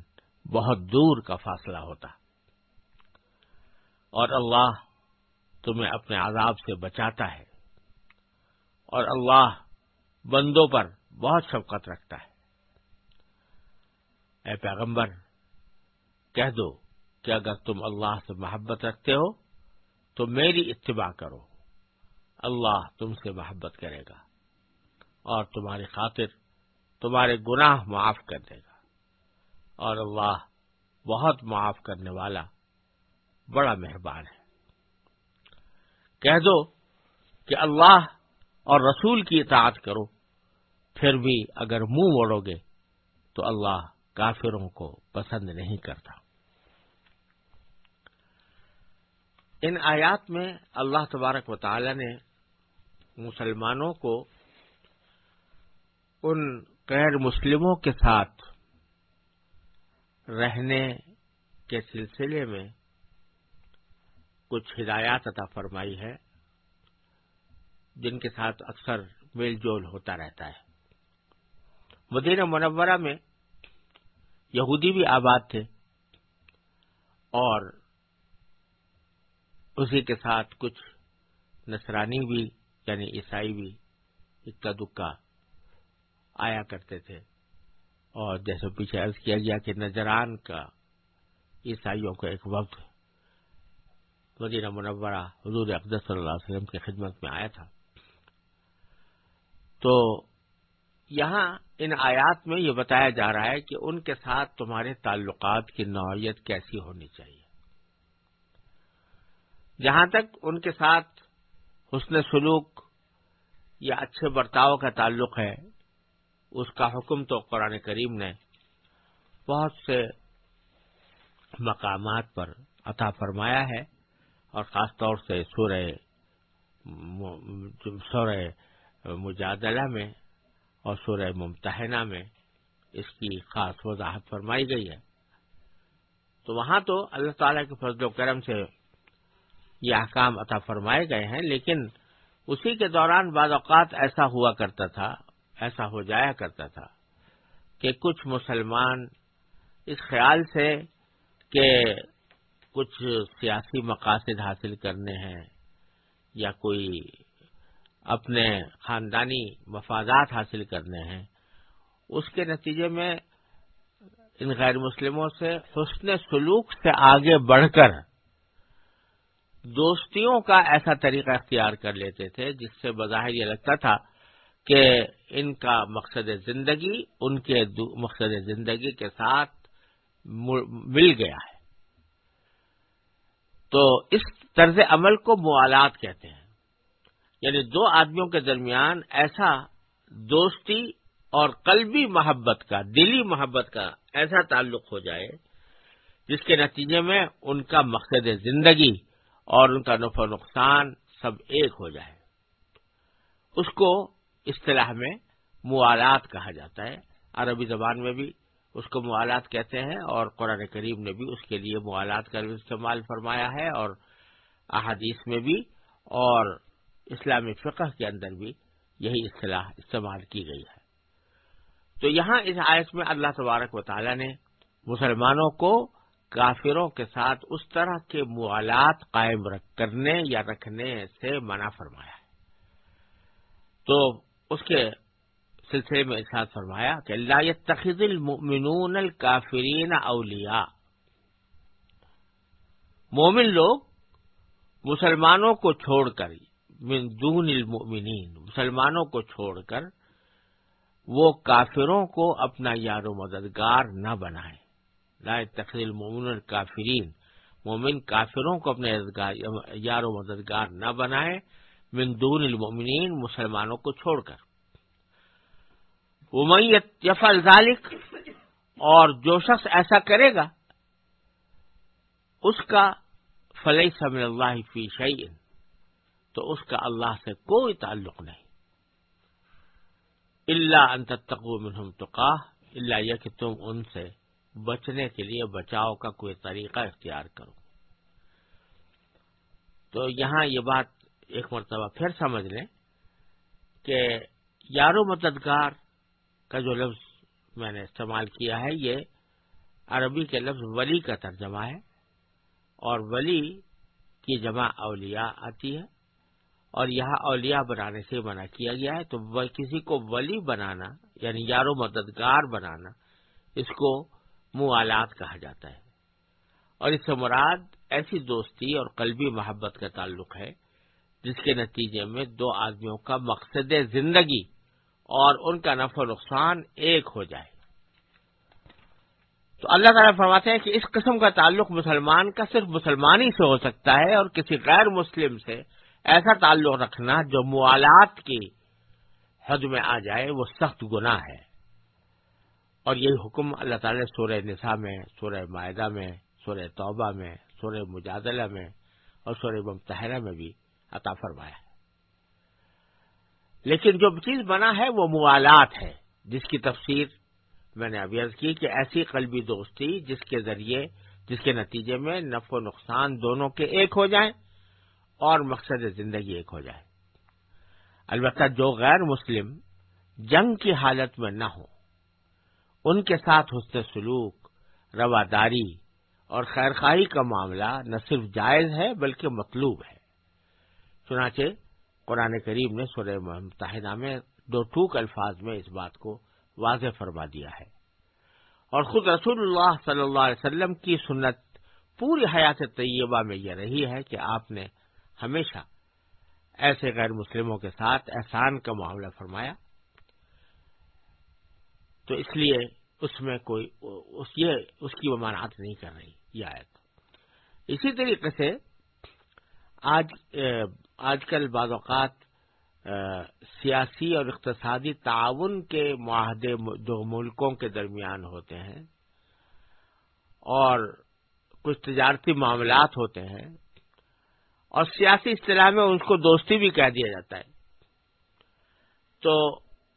بہت دور کا فاصلہ ہوتا۔ اور اللہ تمہیں اپنے عذاب سے بچاتا ہے۔ اور اللہ بندوں پر بہت شفقت رکھتا ہے۔ اے پیغمبر، کہہ دو کہ اگر تم اللہ سے محبت رکھتے ہو تو میری اتباع کرو۔ اللہ تم سے محبت کرے گا اور تمہاری خاطر تمہارے گناہ معاف کر دے گا۔ اور اللہ بہت معاف کرنے والا بڑا مہربان ہے۔ کہہ دو کہ اللہ اور رسول کی اطاعت کرو۔ پھر بھی اگر منہ موڑو گے تو اللہ کافروں کو پسند نہیں کرتا۔ ان آیات میں اللہ تبارک و تعالی نے مسلمانوں کو ان غیر مسلموں کے ساتھ رہنے کے سلسلے میں کچھ ہدایات عطا فرمائی ہے۔ جن کے ساتھ اکثر میل جول ہوتا رہتا ہے۔ مدینہ منورہ میں یہودی بھی آباد تھے اور اسی کے ساتھ کچھ نصرانی بھی یعنی عیسائی بھی اکا دکا آیا کرتے تھے۔ اور جیسے پیچھے عرض کیا گیا کہ نجران کا عیسائیوں کا ایک وقت مدینہ منورہ حضور اقدس صلی اللہ علیہ وسلم کی خدمت میں آیا تھا۔ تو یہاں ان آیات میں یہ بتایا جا رہا ہے کہ ان کے ساتھ تمہارے تعلقات کی نوعیت کیسی ہونی چاہیے۔ جہاں تک ان کے ساتھ حسن سلوک یا اچھے برتاؤ کا تعلق ہے، اس کا حکم تو قرآن کریم نے بہت سے مقامات پر عطا فرمایا ہے اور خاص طور سے سورہ سورہ مجادلہ میں اور سورہ ممتحنہ میں اس کی خاص وضاحت فرمائی گئی ہے۔ تو وہاں تو اللہ تعالی کے فضل و کرم سے یہ احکام عطا فرمائے گئے ہیں، لیکن اسی کے دوران بعض اوقات ایسا ہوا کرتا تھا، ایسا ہو جایا کرتا تھا کہ کچھ مسلمان اس خیال سے کہ کچھ سیاسی مقاصد حاصل کرنے ہیں یا کوئی اپنے خاندانی مفادات حاصل کرنے ہیں۔ اس کے نتیجے میں ان غیر مسلموں سے حسن سلوک سے آگے بڑھ کر دوستیوں کا ایسا طریقہ اختیار کر لیتے تھے، جس سے بظاہر یہ لگتا تھا کہ ان کا مقصد زندگی، ان کے مقصد زندگی کے ساتھ مل گیا ہے۔ تو اس طرز عمل کو موالات کہتے ہیں۔ یعنی دو آدمیوں کے درمیان ایسا دوستی اور قلبی محبت کا، دلی محبت کا ایسا تعلق ہو جائے، جس کے نتیجے میں ان کا مقصد زندگی اور ان کا نفع نقصان سب ایک ہو جائے۔ اس کو اصطلاح میں موالات کہا جاتا ہے۔ عربی زبان میں بھی اس کو موالات کہتے ہیں اور قرآن کریم نے بھی اس کے لیے موالات کا استعمال فرمایا ہے اور احادیث میں بھی اور اسلامی فقہ کے اندر بھی یہی اصطلاح استعمال کی گئی ہے۔ تو یہاں اس آیت میں اللہ تبارک و تعالی نے مسلمانوں کو کافروں کے ساتھ اس طرح کے موالات قائم کرنے یا رکھنے سے منع فرمایا ہے۔ تو اس کے سلسلے میں ارشاد فرمایا کہ اللہ تخذ المؤمنون الکافرین اولیاء۔ مومن لوگ مسلمانوں کو چھوڑ کر من دون المؤمنین، مسلمانوں کو چھوڑ کر وہ کافروں کو اپنا یار و مددگار نہ بنائیں۔ لا تخلیل مومن کافرین مومن کافروں کو اپنے یار و مددگار نہ بنائے من دون المؤمنین، مسلمانوں کو چھوڑ کر۔ امیت یفل ذالک اور جو شخص ایسا کرے گا، اس کا فلئی سمن اللہ فی شعین تو اس کا اللہ سے کوئی تعلق نہیں۔ اللہ انت تقو منہم تقاہ اللہ یہ کہ تم ان سے بچنے کے لیے بچاؤ کا کوئی طریقہ اختیار کرو۔ تو یہاں یہ بات ایک مرتبہ پھر سمجھ لیں کہ یارو مددگار کا جو لفظ میں نے استعمال کیا ہے، یہ عربی کے لفظ ولی کا ترجمہ ہے اور ولی کی جمع اولیاء آتی ہے۔ اور یہاں اولیاء بنانے سے منع کیا گیا ہے، تو کسی کو ولی بنانا یعنی یارو مددگار بنانا، اس کو موالات کہا جاتا ہے۔ اور اس سے مراد ایسی دوستی اور قلبی محبت کا تعلق ہے، جس کے نتیجے میں دو آدمیوں کا مقصد زندگی اور ان کا نفع و نقصان ایک ہو جائے۔ تو اللہ تعالیٰ فرماتے ہیں کہ اس قسم کا تعلق مسلمان کا صرف مسلمان ہی سے ہو سکتا ہے اور کسی غیر مسلم سے ایسا تعلق رکھنا جو موالات کی
حد میں آ جائے، وہ سخت گناہ ہے۔ اور یہی حکم اللہ تعالی سورہ نساء میں، سورہ معاہدہ میں، سورہ توبہ میں، سورہ مجادلہ میں اور سورہ ممتحرہ میں بھی عطا فرمایا ہے۔ لیکن جو چیز بنا ہے، وہ موالات ہے۔ جس کی تفسیر میں نے ابھی عرض کی کہ ایسی قلبی دوستی جس کے ذریعے، جس کے نتیجے میں نفع و نقصان دونوں کے ایک ہو جائیں اور مقصد زندگی ایک ہو جائے۔ البتہ جو غیر مسلم جنگ کی حالت میں نہ ہو، ان کے ساتھ حسن سلوک، رواداری اور خیرخواہی کا معاملہ نہ صرف جائز ہے بلکہ مطلوب ہے۔ چنانچہ قرآن کریم نے سورہ متحدہ میں دو ٹوک الفاظ میں اس بات کو واضح فرما دیا ہے۔ اور خود رسول اللہ صلی اللہ علیہ وسلم کی سنت پوری حیات طیبہ میں یہ رہی ہے کہ آپ نے ہمیشہ ایسے غیر مسلموں کے ساتھ احسان کا معاملہ فرمایا۔ تو اس لیے اس میں کوئی، اس یہ، اس کی ممانعت نہیں کر رہی یہ آیت۔ اسی طریقے سے آج آج کل بعض اوقات سیاسی اور اقتصادی تعاون کے معاہدے دو ملکوں کے درمیان ہوتے ہیں اور کچھ تجارتی معاملات ہوتے ہیں۔ اور سیاسی اصطلاح میں اس کو دوستی بھی کہہ دیا جاتا ہے۔ تو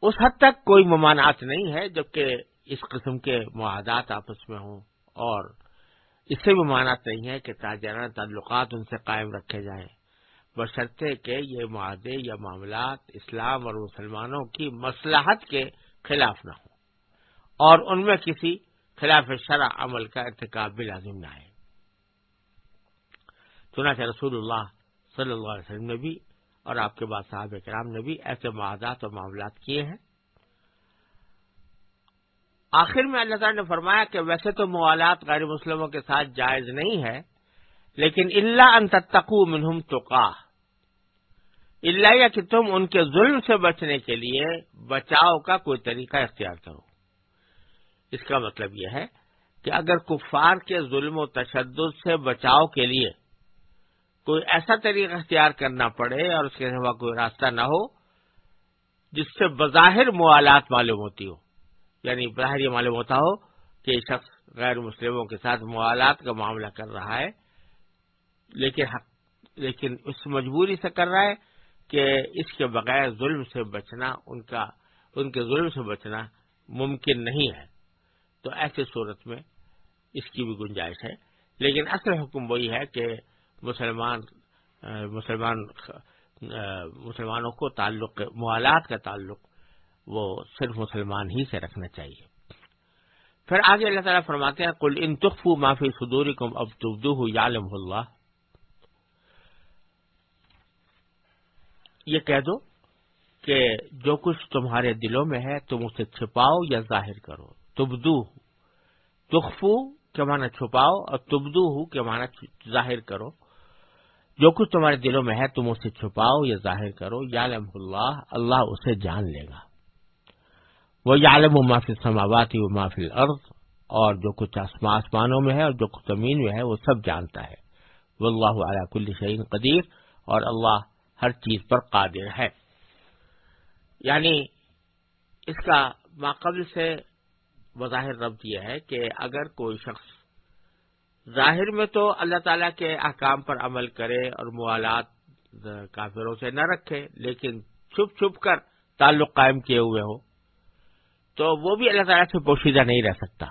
اس حد تک کوئی ممانعت نہیں ہے، جبکہ اس قسم کے معاہدات آپس میں ہوں، اور اس سے بھی ممانعت نہیں ہے کہ تاجرانہ تعلقات ان سے قائم رکھے جائیں۔ بشرطے کہ یہ معاہدے یا معاملات اسلام اور مسلمانوں کی مسلحت کے خلاف نہ ہوں، اور ان میں کسی خلاف شرع عمل کا ارتکاب بھی لازم نہ ہے چنانچہ رسول اللہ صلی اللہ علیہ وسلم نے بھی اور آپ کے بعد صاحب کرام نے بھی ایسے معاہدات اور معاملات کیے ہیں۔ آخر میں اللہ تعالیٰ نے فرمایا کہ ویسے تو موالات غیر مسلموں کے ساتھ جائز نہیں ہے، لیکن اللہ ان تتقو منہم تو اللہ یا کہ تم ان کے ظلم سے بچنے کے لیے بچاؤ کا کوئی طریقہ اختیار کرو۔ اس کا مطلب یہ ہے کہ اگر کفار کے ظلم و تشدد سے بچاؤ کے لیے کوئی ایسا طریقہ اختیار کرنا پڑے اور اس کے سوا کوئی راستہ نہ ہو جس سے بظاہر موالات معلوم ہوتی ہو یعنی بظاہر یہ معلوم ہوتا ہو کہ یہ شخص غیر مسلموں کے ساتھ موالات کا معاملہ کر رہا ہے، لیکن لیکن اس مجبوری سے کر رہا ہے کہ اس کے بغیر ظلم سے بچنا ان کا، ان کے ظلم سے بچنا ممکن نہیں ہے۔ تو ایسی صورت میں اس کی بھی گنجائش ہے۔ لیکن اصل حکم وہی ہے کہ مسلمان مسلمان مسلمانوں کو تعلق موالات کا تعلق وہ صرف مسلمان ہی سے رکھنا چاہیے۔ پھر آگے اللہ تعالیٰ فرماتے ہیں کل ان تخو معافی صدوری کم اب تبدو یالم اللہ یہ کہہ دو کہ جو کچھ تمہارے دلوں میں ہے، تم اسے چھپاؤ یا ظاہر کرو۔ تبدو تخفو کے معنی چھپاؤ اور تبدو ہو کے معنی ظاہر کرو۔ جو کچھ تمہارے دلوں میں ہے، تم اسے چھپاؤ یا ظاہر کرو۔ یا اللہ اللہ اسے جان لے گا۔ وہ یالم و معافی سماواتی و معافی عرض اور جو کچھ آسمانوں میں ہے اور جو کچھ زمین میں ہے، وہ سب جانتا ہے۔ وہ اللہ علیہ کل شعین قدیر، اور اللہ ہر چیز پر قادر ہے۔ یعنی اس کا ماقبل سے بظاہر ربط یہ ہے کہ اگر کوئی شخص ظاہر میں تو اللہ تعالی کے احکام پر عمل کرے اور موالات کافروں سے نہ رکھے، لیکن چھپ چھپ کر تعلق قائم کیے ہوئے ہو تو وہ بھی اللہ تعالیٰ سے پوشیدہ نہیں رہ سکتا۔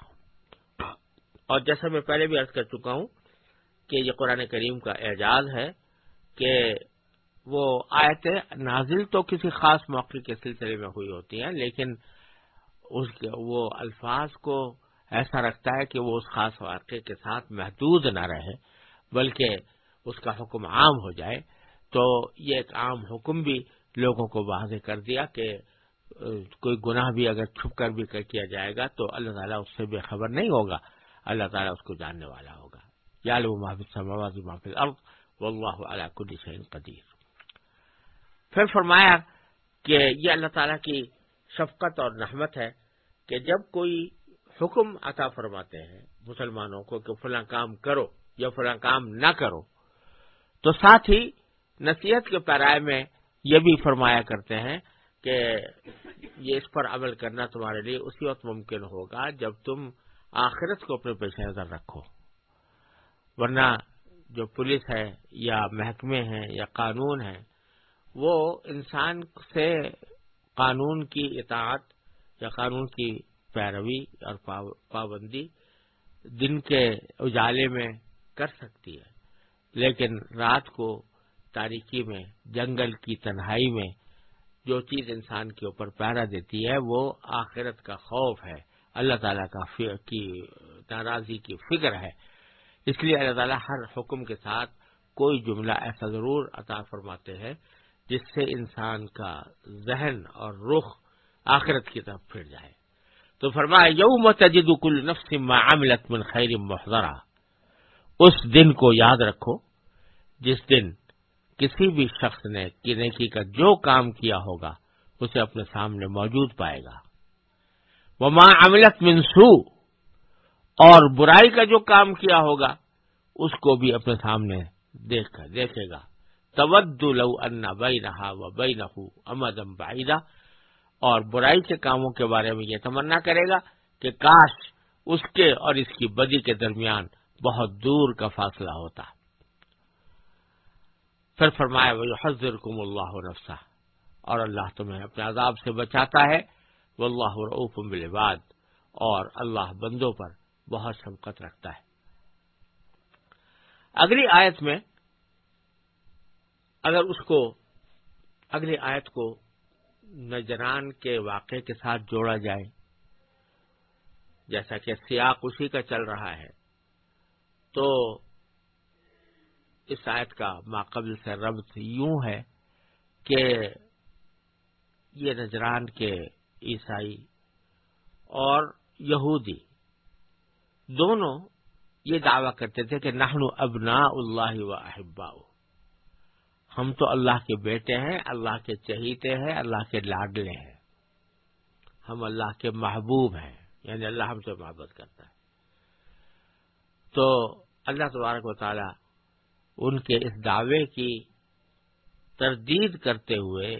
اور جیسا میں پہلے بھی عرض کر چکا ہوں کہ یہ قرآن کریم کا اعجاز ہے کہ وہ آیتیں نازل تو کسی خاص موقع کے سلسلے میں ہوئی ہوتی ہیں، لیکن اس وہ الفاظ کو ایسا رکھتا ہے کہ وہ اس خاص واقعے کے ساتھ محدود نہ رہے، بلکہ اس کا حکم عام ہو جائے۔ تو یہ ایک عام حکم بھی لوگوں کو واضح کر دیا کہ کوئی گناہ بھی اگر چھپ کر بھی کیا جائے گا تو اللہ تعالیٰ اس سے بے خبر نہیں ہوگا، اللہ تعالیٰ اس کو جاننے والا ہوگا۔ یا لو محافظ سماوازی محافظ اب و اللہ کل شعین قدیر۔ پھر فرمایا کہ یہ اللہ تعالیٰ کی شفقت اور رحمت ہے کہ جب کوئی حکم عطا فرماتے ہیں مسلمانوں کو کہ فلاں کام کرو یا فلاں کام نہ کرو۔ تو ساتھ ہی نصیحت کے پیرائے میں یہ بھی فرمایا کرتے ہیں کہ یہ اس پر عمل کرنا تمہارے لیے اسی وقت ممکن ہوگا جب تم آخرت کو اپنے پیش نظر رکھو۔ ورنہ جو پولیس ہے یا محکمے ہیں یا قانون ہے وہ انسان سے قانون کی اطاعت یا قانون کی پیروی اور پابندی دن کے اجالے میں کر سکتی ہے۔ لیکن رات کو تاریکی میں، جنگل کی تنہائی میں جو چیز انسان کے اوپر پیرا دیتی ہے، وہ آخرت کا خوف ہے۔ اللہ تعالیٰ کا کی ناراضی کی فکر ہے۔ اس لیے اللہ تعالیٰ ہر حکم کے ساتھ کوئی جملہ ایسا ضرور عطا فرماتے ہیں جس سے انسان کا ذہن اور رخ آخرت کی طرف پھر جائے۔ تو فرمایا، یوم تجد کل نفس ما عملت من خیر محضرہ اس دن کو یاد رکھو جس دن کسی بھی شخص نے نیکی کا جو کام کیا ہوگا اسے اپنے سامنے موجود پائے گا۔ وہ ماں املت منسو اور برائی کا جو کام کیا ہوگا اس کو بھی اپنے سامنے دیکھ کر دیکھے گا۔ تود لو ان بئی رہا و بئی نہ امدم باعدہ اور برائی کے کاموں کے بارے میں یہ تمنا کرے گا کہ کاش اس کے اور اس کی بدی کے درمیان بہت دور کا فاصلہ ہوتا۔ پھر فرمایا وہ حضر کم اللہ نفسا اور اللہ تمہیں اپنے عذاب سے بچاتا ہے۔ وہ اللہ رعف بالعباد۔ اور اللہ بندوں پر بہت شفقت رکھتا ہے۔ اگلی آیت میں اگر اس کو، اگلی آیت کو نجران کے واقعے کے ساتھ جوڑا جائے۔ جیسا کہ سیاق اسی کا چل رہا ہے۔ تو اس آیت کا ماقبل سے ربط یوں ہے کہ یہ نجران کے عیسائی اور یہودی دونوں یہ دعویٰ کرتے تھے کہ نہنو ابنا اللہ و احبا ہم تو اللہ کے بیٹے ہیں، اللہ کے چہیتے ہیں، اللہ کے لاڈلے ہیں۔ ہم اللہ کے محبوب ہیں یعنی اللہ ہم سے محبت کرتا ہے۔ تو اللہ تبارک و تعالی ان کے اس دعوے کی تردید کرتے ہوئے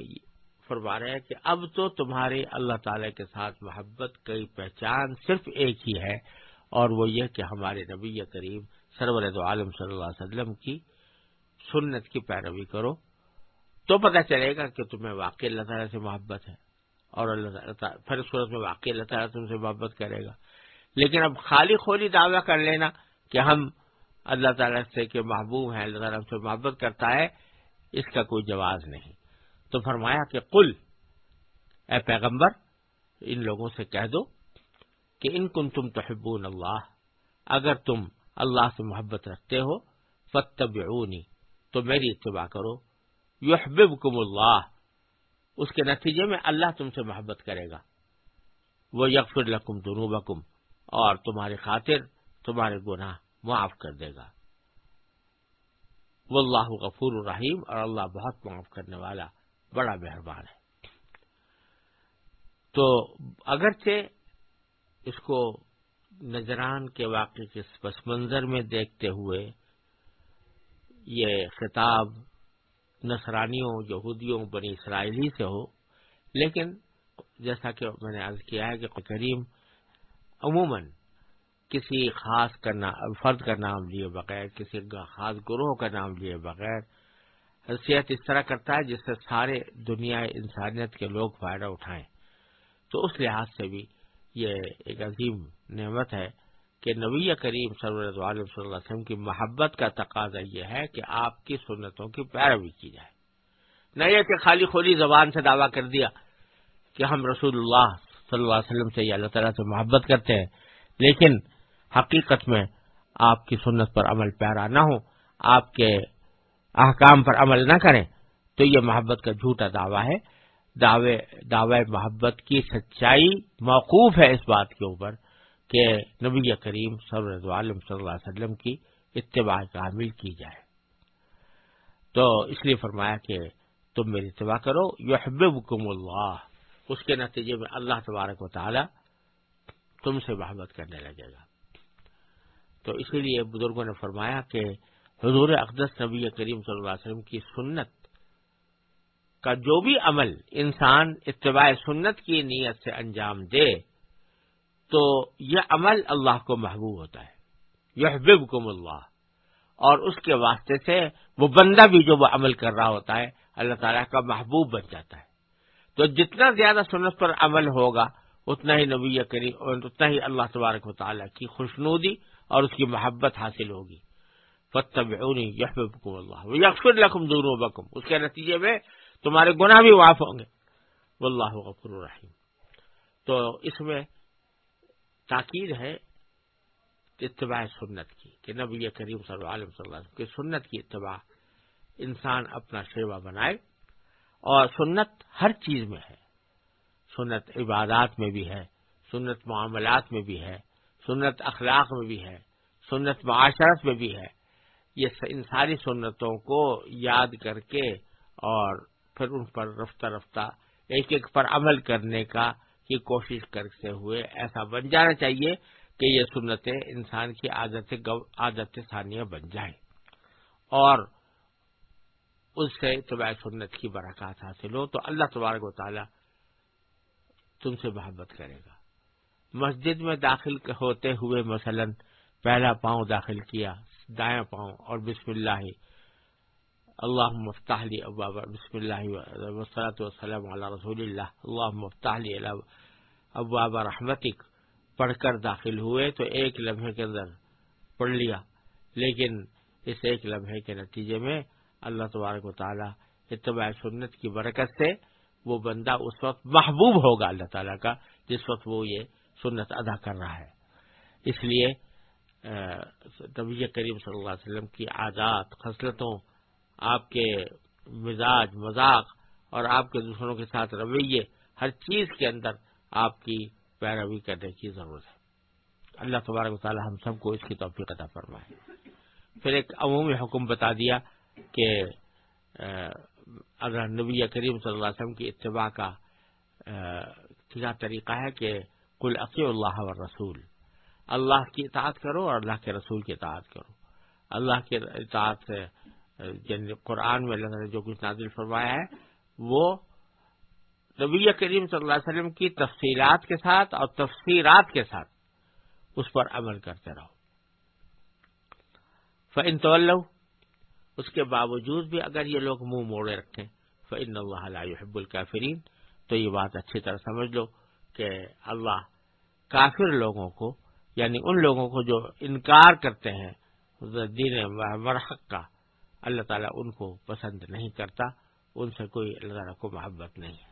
فرما رہے ہیں کہ اب تو تمہاری اللہ تعالی کے ساتھ محبت کی پہچان صرف ایک ہی ہے، اور وہ یہ کہ ہمارے نبی کریم سرور عالم صلی اللہ علیہ وسلم کی سنت کی پیروی کرو تو پتہ چلے گا کہ تمہیں واقعی اللہ تعالیٰ سے محبت ہے اور اللہ تعالیٰ پھر صورت میں واقعی اللہ تعالیٰ تم سے محبت کرے گا۔ لیکن اب خالی خولی دعویٰ کر لینا کہ ہم اللہ تعالیٰ سے کہ محبوب ہیں، اللہ تعالیٰ سے محبت کرتا ہے، اس کا کوئی جواز نہیں۔ تو فرمایا کہ کل اے پیغمبر، ان لوگوں سے کہہ دو کہ ان کن تم تحبون اللہ، اگر تم اللہ سے محبت رکھتے ہو فتبعونی تو میری اتباع کرو۔ یحببکم اللہ۔ اس کے نتیجے میں اللہ تم سے محبت کرے گا۔ وہ یکفر لکم دنوبکم اور تمہاری خاطر تمہارے گناہ معاف کر دے گا۔ وہ اللہ غفور الرحیم اور اللہ بہت معاف کرنے والا بڑا مہربان ہے۔ تو اگرچہ اس کو نجران کے واقعے کے پس منظر میں دیکھتے ہوئے یہ خطاب نصرانیوں، یہودیوں، بنی اسرائیلی سے ہو، لیکن جیسا کہ میں نے عرض کیا ہے کہ کریم عموماً کسی خاص کا نام فرد کا نام لیے بغیر، کسی خاص گروہ کا نام لیے بغیر حیثیت اس طرح کرتا ہے جس سے سارے دنیا انسانیت کے لوگ فائدہ اٹھائیں۔ تو اس لحاظ سے بھی یہ ایک عظیم نعمت ہے۔ کہ نبی کریم صلی اللہ علیہ وسلم کی محبت کا تقاضا یہ ہے کہ آپ کی سنتوں کی پیروی کی جائے۔ نہ یہ کہ خالی خولی زبان سے دعویٰ کر دیا کہ ہم رسول اللہ صلی اللہ علیہ وسلم سے یا اللہ تعالیٰ سے محبت کرتے ہیں، لیکن حقیقت میں آپ کی سنت پر عمل پیارا نہ ہو، آپ کے احکام پر عمل نہ کریں، تو یہ محبت کا جھوٹا دعویٰ ہے۔ دعوے دعوی محبت کی سچائی موقوف ہے اس بات کے اوپر۔ کہ نبی کریم صلی عالم صلی اللہ علیہ وسلم کی اتباع کامل کی جائے۔ تو اس لیے فرمایا کہ تم میری اتباع کرو، یحببکم اللہ۔ اس کے نتیجے میں اللہ تبارک و تعالی تم سے محبت کرنے لگے گا۔ تو اسی لیے بزرگوں نے فرمایا کہ حضور اقدس نبی کریم صلی اللہ علیہ وسلم کی سنت کا جو بھی عمل انسان اتباع سنت کی نیت سے انجام دے تو یہ عمل اللہ کو محبوب ہوتا ہے۔ یہ اللہ۔ اور اس کے واسطے سے وہ بندہ بھی جو وہ عمل کر رہا ہوتا ہے، اللہ تعالیٰ کا محبوب بن جاتا ہے۔ تو جتنا زیادہ سنت پر عمل ہوگا، اتنا ہی نبی کریم، اتنا ہی اللہ تبارک و تعالیٰ کی خوشنودی اور اس کی محبت حاصل ہوگی۔ فتب یحببکم اللہ یکفر لکم ذنوبکم۔ اس کے نتیجے میں تمہارے گناہ بھی معاف ہوں گے۔ واللہ غفور الرحیم تو اس میں تاکید ہے اتباع سنت کی، کہ نبی کریم صلی اللہ علیہ وسلم کی سنت کی اتباع انسان اپنا سیوا بنائے، اور سنت ہر چیز میں ہے۔ سنت عبادات میں بھی ہے، سنت معاملات میں بھی ہے، سنت اخلاق میں بھی ہے، سنت معاشرت میں بھی ہے۔ یہ ان ساری سنتوں کو یاد کر کے اور پھر ان پر رفتہ رفتہ، ایک ایک پر عمل کرنے کا کی کوشش کرتے ہوئے ایسا بن جانا چاہیے کہ یہ سنتیں انسان کی عادت عادت ثانیہ بن جائیں۔ اور اس سے طبع سنت کی برکات حاصل ہو تو اللہ تبارک و تعالی تم سے محبت کرے گا۔ مسجد میں داخل ہوتے ہوئے مثلا پہلا پاؤں داخل کیا، دایاں پاؤں اور بسم اللہ اللہ مفتاح لی اباب بسم اللہ وسلط وسلم علیہ رسول اللہ اللہ مفتاح لی اباب رحمتک پڑھ کر داخل ہوئے تو ایک لمحے کے اندر پڑھ لیا۔ لیکن اس ایک لمحے کے نتیجے میں اللہ تبارک و تعالیٰ اتباع سنت کی برکت سے وہ بندہ اس وقت محبوب ہوگا اللہ تعالیٰ کا، جس وقت وہ یہ سنت ادا کر رہا ہے۔ اس لیے نبی کریم صلی اللہ علیہ وسلم کی عادات، خصلتوں آپ کے مزاج، مذاق اور آپ کے دوسروں کے ساتھ رویے ہر چیز کے اندر آپ کی پیروی کرنے کی ضرورت ہے۔ اللہ تبارک و تعالی ہم سب کو اس کی توفیق عطا فرمائے۔ پھر ایک عمومی حکم بتا دیا کہ اگر نبی کریم صلی اللہ علیہ وسلم کی اتباع کا کیا طریقہ ہے کہ کل عقی اللہ و رسول اللہ کی اطاعت کرو اور اللہ کے رسول کی اطاعت کرو۔ اللہ کے اطاعت سے یعنی قرآن میں اللہ نے جو کچھ نازل فرمایا ہے، وہ نبی کریم صلی اللہ علیہ وسلم کی تفصیلات کے ساتھ اور تفسیرات کے ساتھ اس پر عمل کرتے رہو۔ فن طول اس کے باوجود بھی اگر یہ لوگ منہ موڑے رکھیں فن اللہ حب الکافرین تو یہ بات اچھی طرح سمجھ لو کہ اللہ کافر لوگوں کو یعنی ان لوگوں کو جو انکار کرتے ہیں دین مرحق کا اللہ تعالیٰ ان کو پسند نہیں کرتا، ان سے کوئی اللہ تعالیٰ کو محبت نہیں ہے۔